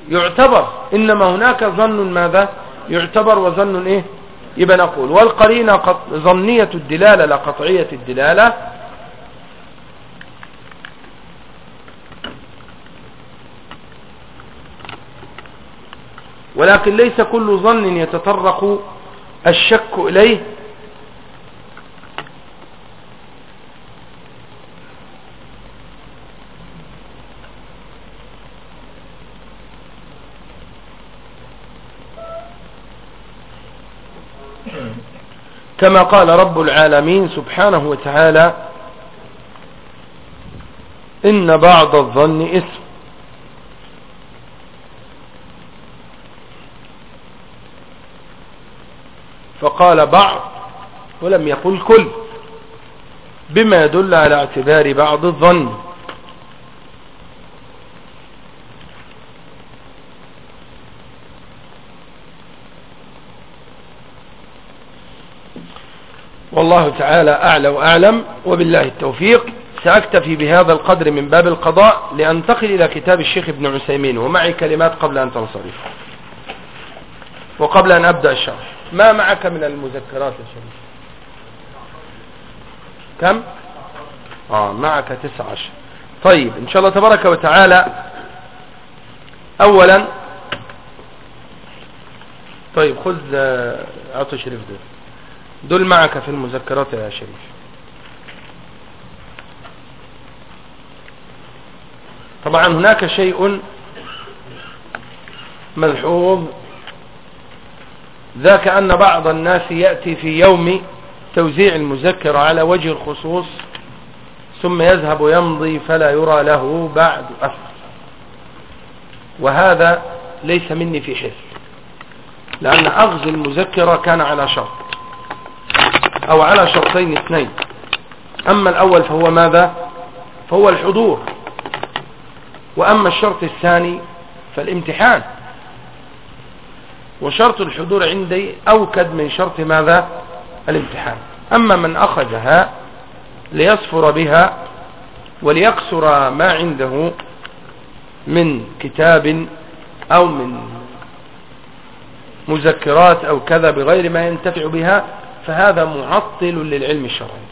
يعتبر إنما هناك ظن ماذا؟ يعتبر وظن إيه؟ يبقى نقول والقرينة قط... ظنية الدلالة لا قطعية الدلالة. ولكن ليس كل ظن يتطرق الشك إليه. كما قال رب العالمين سبحانه وتعالى إن بعض الظن إثم فقال بعض ولم يقل كل بما يدل على اعتبار بعض الظن. والله تعالى أعلى وأعلم وبالله التوفيق. سأكتفي بهذا القدر من باب القضاء لأنتقل إلى كتاب الشيخ ابن عثيمين ومعي كلمات قبل أن تنصرف. وقبل أن أبدأ الشرح. ما معك من المذكرات يا شريف كم؟ آه معك تسعة عشر. طيب إن شاء الله تبارك وتعالى أولا طيب خذ آه، عطوا شريف دول. دول معك في المذكرات يا شريف طبعا هناك شيء ملحوظ ذاك أن بعض الناس يأتي في يوم توزيع المذكرة على وجه الخصوص ثم يذهب يمضي فلا يرى له بعد أثر. وهذا ليس مني في حس لأن أخذ المذكرة كان على شرط أو على شرطين اثنين. أما الأول فهو ماذا؟ فهو الحضور. وأما الشرط الثاني فالامتحان. وشرط الحضور عندي أوكد من شرط ماذا؟ الامتحان. أما من أخذها ليصفر بها وليقصر ما عنده من كتاب أو من مذكرات أو كذا بغير ما ينتفع بها فهذا معطل للعلم الشرعي.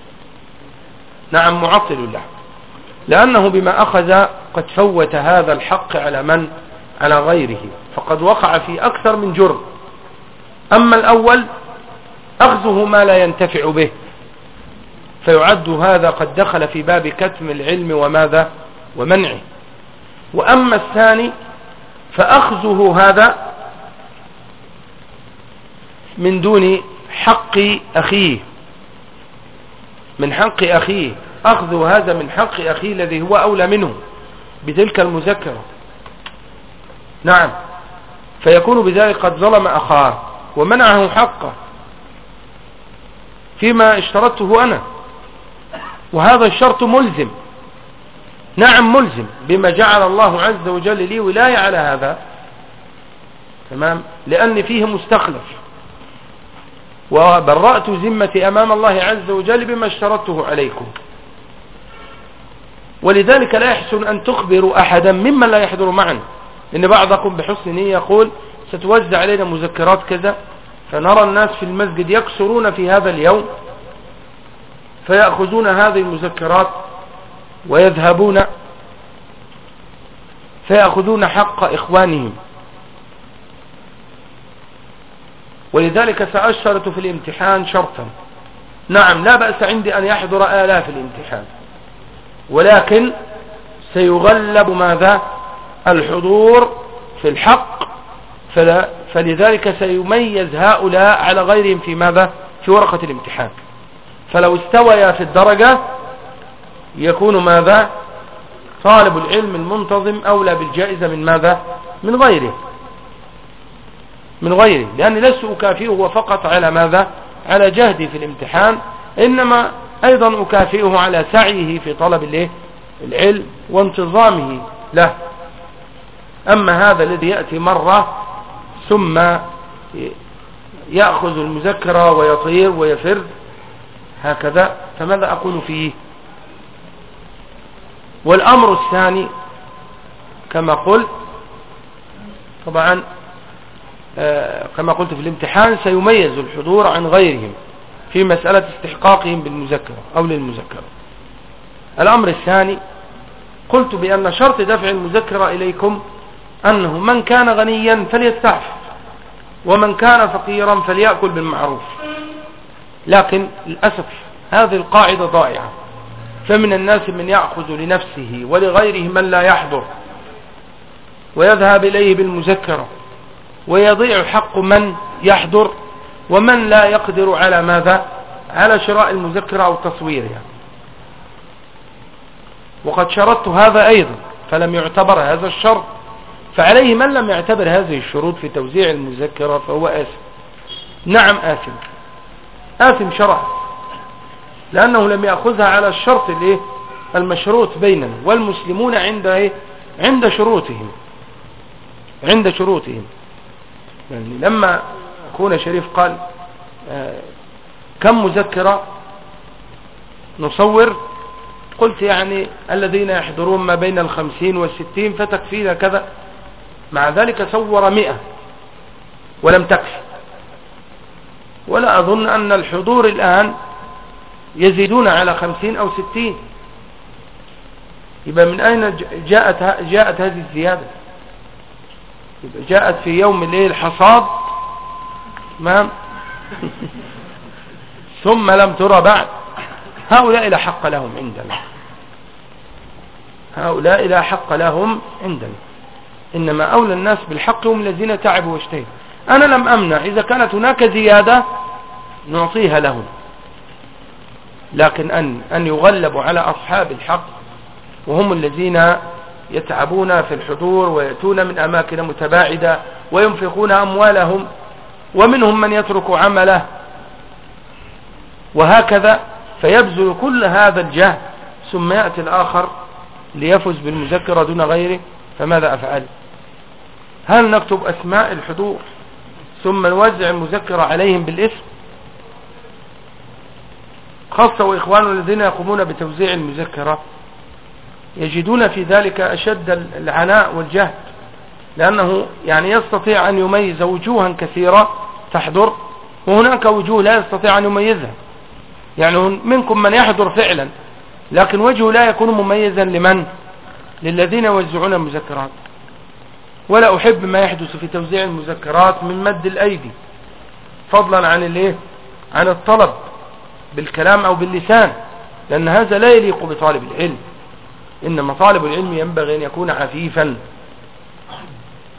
نعم معطل له. لأنه بما أخذ قد فوت هذا الحق على من؟ على غيره فقد وقع في أكثر من جرم. أما الأول أخذه ما لا ينتفع به. فيعد هذا قد دخل في باب كتم العلم وماذا؟ ومنعه. وأما الثاني فأخذه هذا من دون حق أخيه. من حق أخيه. أخذ هذا من حق أخيه الذي هو أولى منه بتلك المذكرة. نعم. فيكون بذلك قد ظلم أخاه ومنعه حقه فيما اشترطته أنا. وهذا الشرط ملزم. نعم ملزم بما جعل الله عز وجل لي ولاية على هذا. تمام؟ لأن فيه مستخلف. وبرأت ذمتي أمام الله عز وجل بما اشترطته عليكم. ولذلك لا يحسن أن تخبروا أحدا ممن لا يحضر معا. إن بعضكم بحسن نية يقول ستوزع علينا مذكرات كذا فنرى الناس في المسجد يكسرون في هذا اليوم فيأخذون هذه المذكرات ويذهبون فيأخذون حق إخوانهم. ولذلك سأشترط في الامتحان شرطا. نعم لا بأس عندي أن يحضر آلاف الامتحان ولكن سيغلب ماذا؟ الحضور في الحق فلا فلذلك سيميز هؤلاء على غيرهم في ماذا؟ في ورقة الامتحان. فلو استويا في الدرجة يكون ماذا؟ طالب العلم المنتظم أولى بالجائزة من ماذا؟ من غيره. من غيره. لأني لست أكافئه فقط على ماذا؟ على جهدي في الامتحان. إنما أيضا أكافئه على سعيه في طلب العلم وانتظامه له. أما هذا الذي يأتي مرة ثم يأخذ المذكرة ويطير ويفر هكذا فماذا أقول فيه؟ والأمر الثاني كما قلت طبعا آه، كما قلت في الامتحان سيميز الحضور عن غيرهم في مسألة استحقاقهم بالمذكرة أو للمذكرة. الأمر الثاني قلت بأن شرط دفع المذكرة إليكم أنه من كان غنيا فليستعف ومن كان فقيرا فليأكل بالمعروف. لكن للأسف هذه القاعدة ضائعة. فمن الناس من يأخذ لنفسه ولغيره من لا يحضر ويذهب إليه بالمذكرة ويضيع حق من يحضر ومن لا يقدر على ماذا؟ على شراء المذكرة أو تصويرها وقد شرطت هذا أيضا فلم يعتبر هذا الشرط. فعليه من لم يعتبر هذه الشروط في توزيع المذكرة فهو آثم. نعم آثم. آثم شرعا. لأنه لم يأخذها على الشرط الإيه؟ المشروط بيننا. والمسلمون عند إيه؟ عند شروطهم. عند شروطهم. يعني لما أخونا شريف قال آه كم مذكرة؟ نصور. قلت يعني الذين يحضرون ما بين الخمسين والستين فتكفينا كذا. مع ذلك صور مئة ولم تكفي ولا أظن أن الحضور الآن يزيدون على خمسين أو ستين. يبقى من أين جاءت, جاءت هذه الزيادة؟ يبقى جاءت في يوم الليل حصاد تمام؟ <laughs> ثم لم ترى بعد. هؤلاء لا حق لهم عندنا. هؤلاء لا حق لهم عندنا. إنما أولى الناس بالحق هم الذين تعبوا واجتهدوا أنا لم أمنع. إذا كانت هناك زيادة نعطيها لهم. لكن أن, أن يغلبوا على أصحاب الحق وهم الذين يتعبون في الحضور ويأتون من أماكن متباعدة وينفقون أموالهم ومنهم من يترك عمله وهكذا فيبذل كل هذا الجهد ثم يأتي الآخر ليفز بالمذكرة دون غيره. فماذا أفعل؟ هل نكتب أسماء الحضور ثم نوزع المذكرة عليهم بالاسم؟ خاصة وإخواننا الذين يقومون بتوزيع المذكرة يجدون في ذلك أشد العناء والجهد لأنه يعني يستطيع أن يميز وجوها كثيرة تحضر وهناك وجوه لا يستطيع أن يميزها. يعني منكم من يحضر فعلا لكن وجهه لا يكون مميزا لمن؟ للذين يوزعون المذكرات. ولا أحب ما يحدث في توزيع المذكرات من مد الأيدي. فضلا عن الإيه؟ عن الطلب بالكلام أو باللسان لأن هذا لا يليق بطالب العلم. إنما طالب العلم ينبغي أن يكون عفيفا.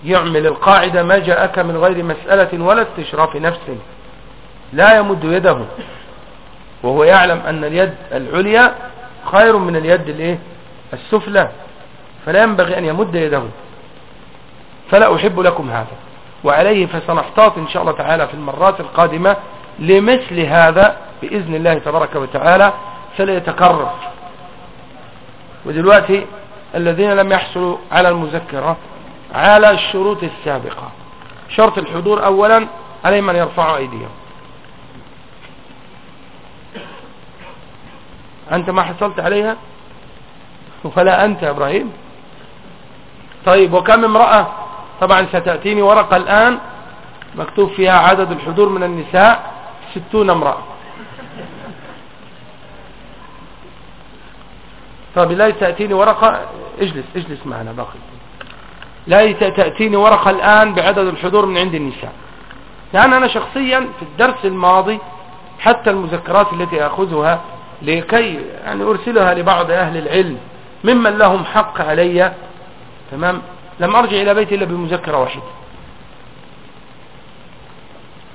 يعمل القاعدة ما جاءك من غير مسألة ولا استشراف نفس. لا يمد يده. وهو يعلم أن اليد العليا خير من اليد الإيه؟ السفلى. فلا ينبغي أن يمد يده. فلا أحب لكم هذا. وعليه فسنحتاط إن شاء الله تعالى في المرات القادمة لمثل هذا بإذن الله تبارك وتعالى فلا يتكرر ودلوقتي الذين لم يحصلوا على المذكرة على الشروط السابقة. شرط الحضور اولا عليهم ان يرفعوا أيديهم. أنت ما حصلت عليها؟ ولا أنت يا إبراهيم. طيب وكم امرأة طبعا ستأتيني ورقة الآن مكتوب فيها عدد الحضور من النساء ستون امرأة. طيب لا تأتيني ورقة اجلس اجلس معنا باقي. لا تأتيني ورقة الآن بعدد الحضور من عند النساء. لأن أنا شخصيا في الدرس الماضي حتى المذكرات التي أخذها لكي يعني أرسلها لبعض أهل العلم ممن لهم حق علي تمام؟ لم أرجع إلى بيتي إلا بمذكرة واحدة.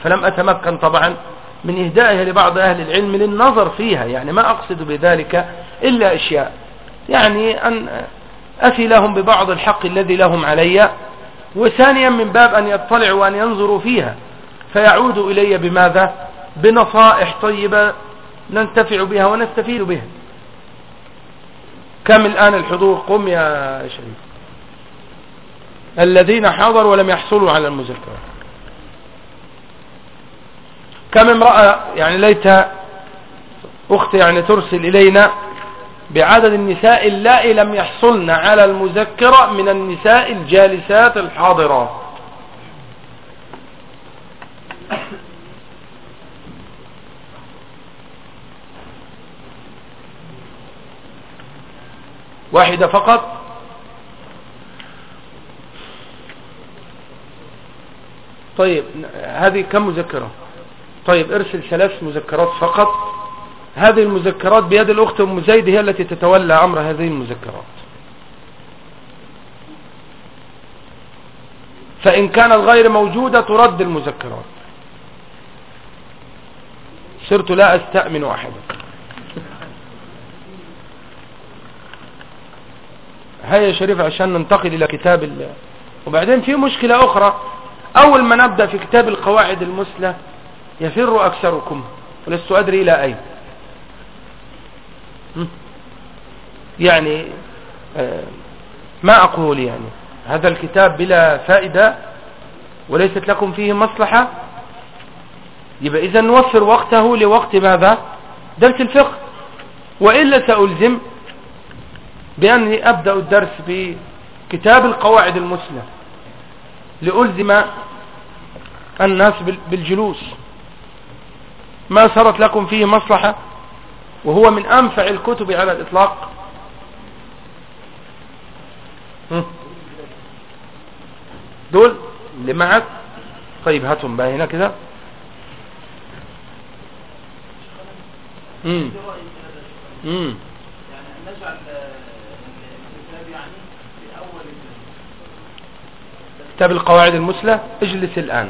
فلم أتمكن طبعا من إهدائها لبعض أهل العلم للنظر فيها يعني ما أقصد بذلك إلا أشياء. يعني أن أفي لهم ببعض الحق الذي لهم علي وثانيا من باب أن يطلعوا وأن ينظروا فيها. فيعودوا إلي بماذا؟ بنصائح طيبة ننتفع بها ونستفيد بها. كم الآن الحضور؟ قم يا شريف. الذين حضروا ولم يحصلوا على المذكرة. كم امرأة يعني ليت أختي يعني ترسل إلينا بعدد النساء اللائي لم يحصلن على المذكرة من النساء الجالسات الحاضرات. واحدة فقط. طيب هذه كم مذكرة؟ طيب ارسل ثلاث مذكرات فقط. هذه المذكرات بيد الأخت أم زيد هي التي تتولى أمر هذه المذكرات. فإن كانت غير موجودة ترد المذكرات. صرت لا أستأمن أحدا. هيا يا شريف عشان ننتقل إلى كتاب الله وبعدين في مشكلة أخرى. أول ما نبدأ في كتاب القواعد المثلى يفر أكثركم ولست أدري إلى أين؟ يعني آه، ما أقول يعني. هذا الكتاب بلا فائدة وليست لكم فيه مصلحة؟ يبقى إذا نوفر وقته لوقت ماذا؟ درس الفقه. وإلا سألزم بأني أبدأ الدرس بكتاب القواعد المسلم لألزم الناس بالجلوس. ما صارت لكم فيه مصلحة وهو من أنفع الكتب على الإطلاق؟ دول اللي معك؟ طيب هاتهم بقى هنا كده. امم امم يعني نجعل الكتاب يعني في اول كتاب القواعد المثلى اجلس الآن.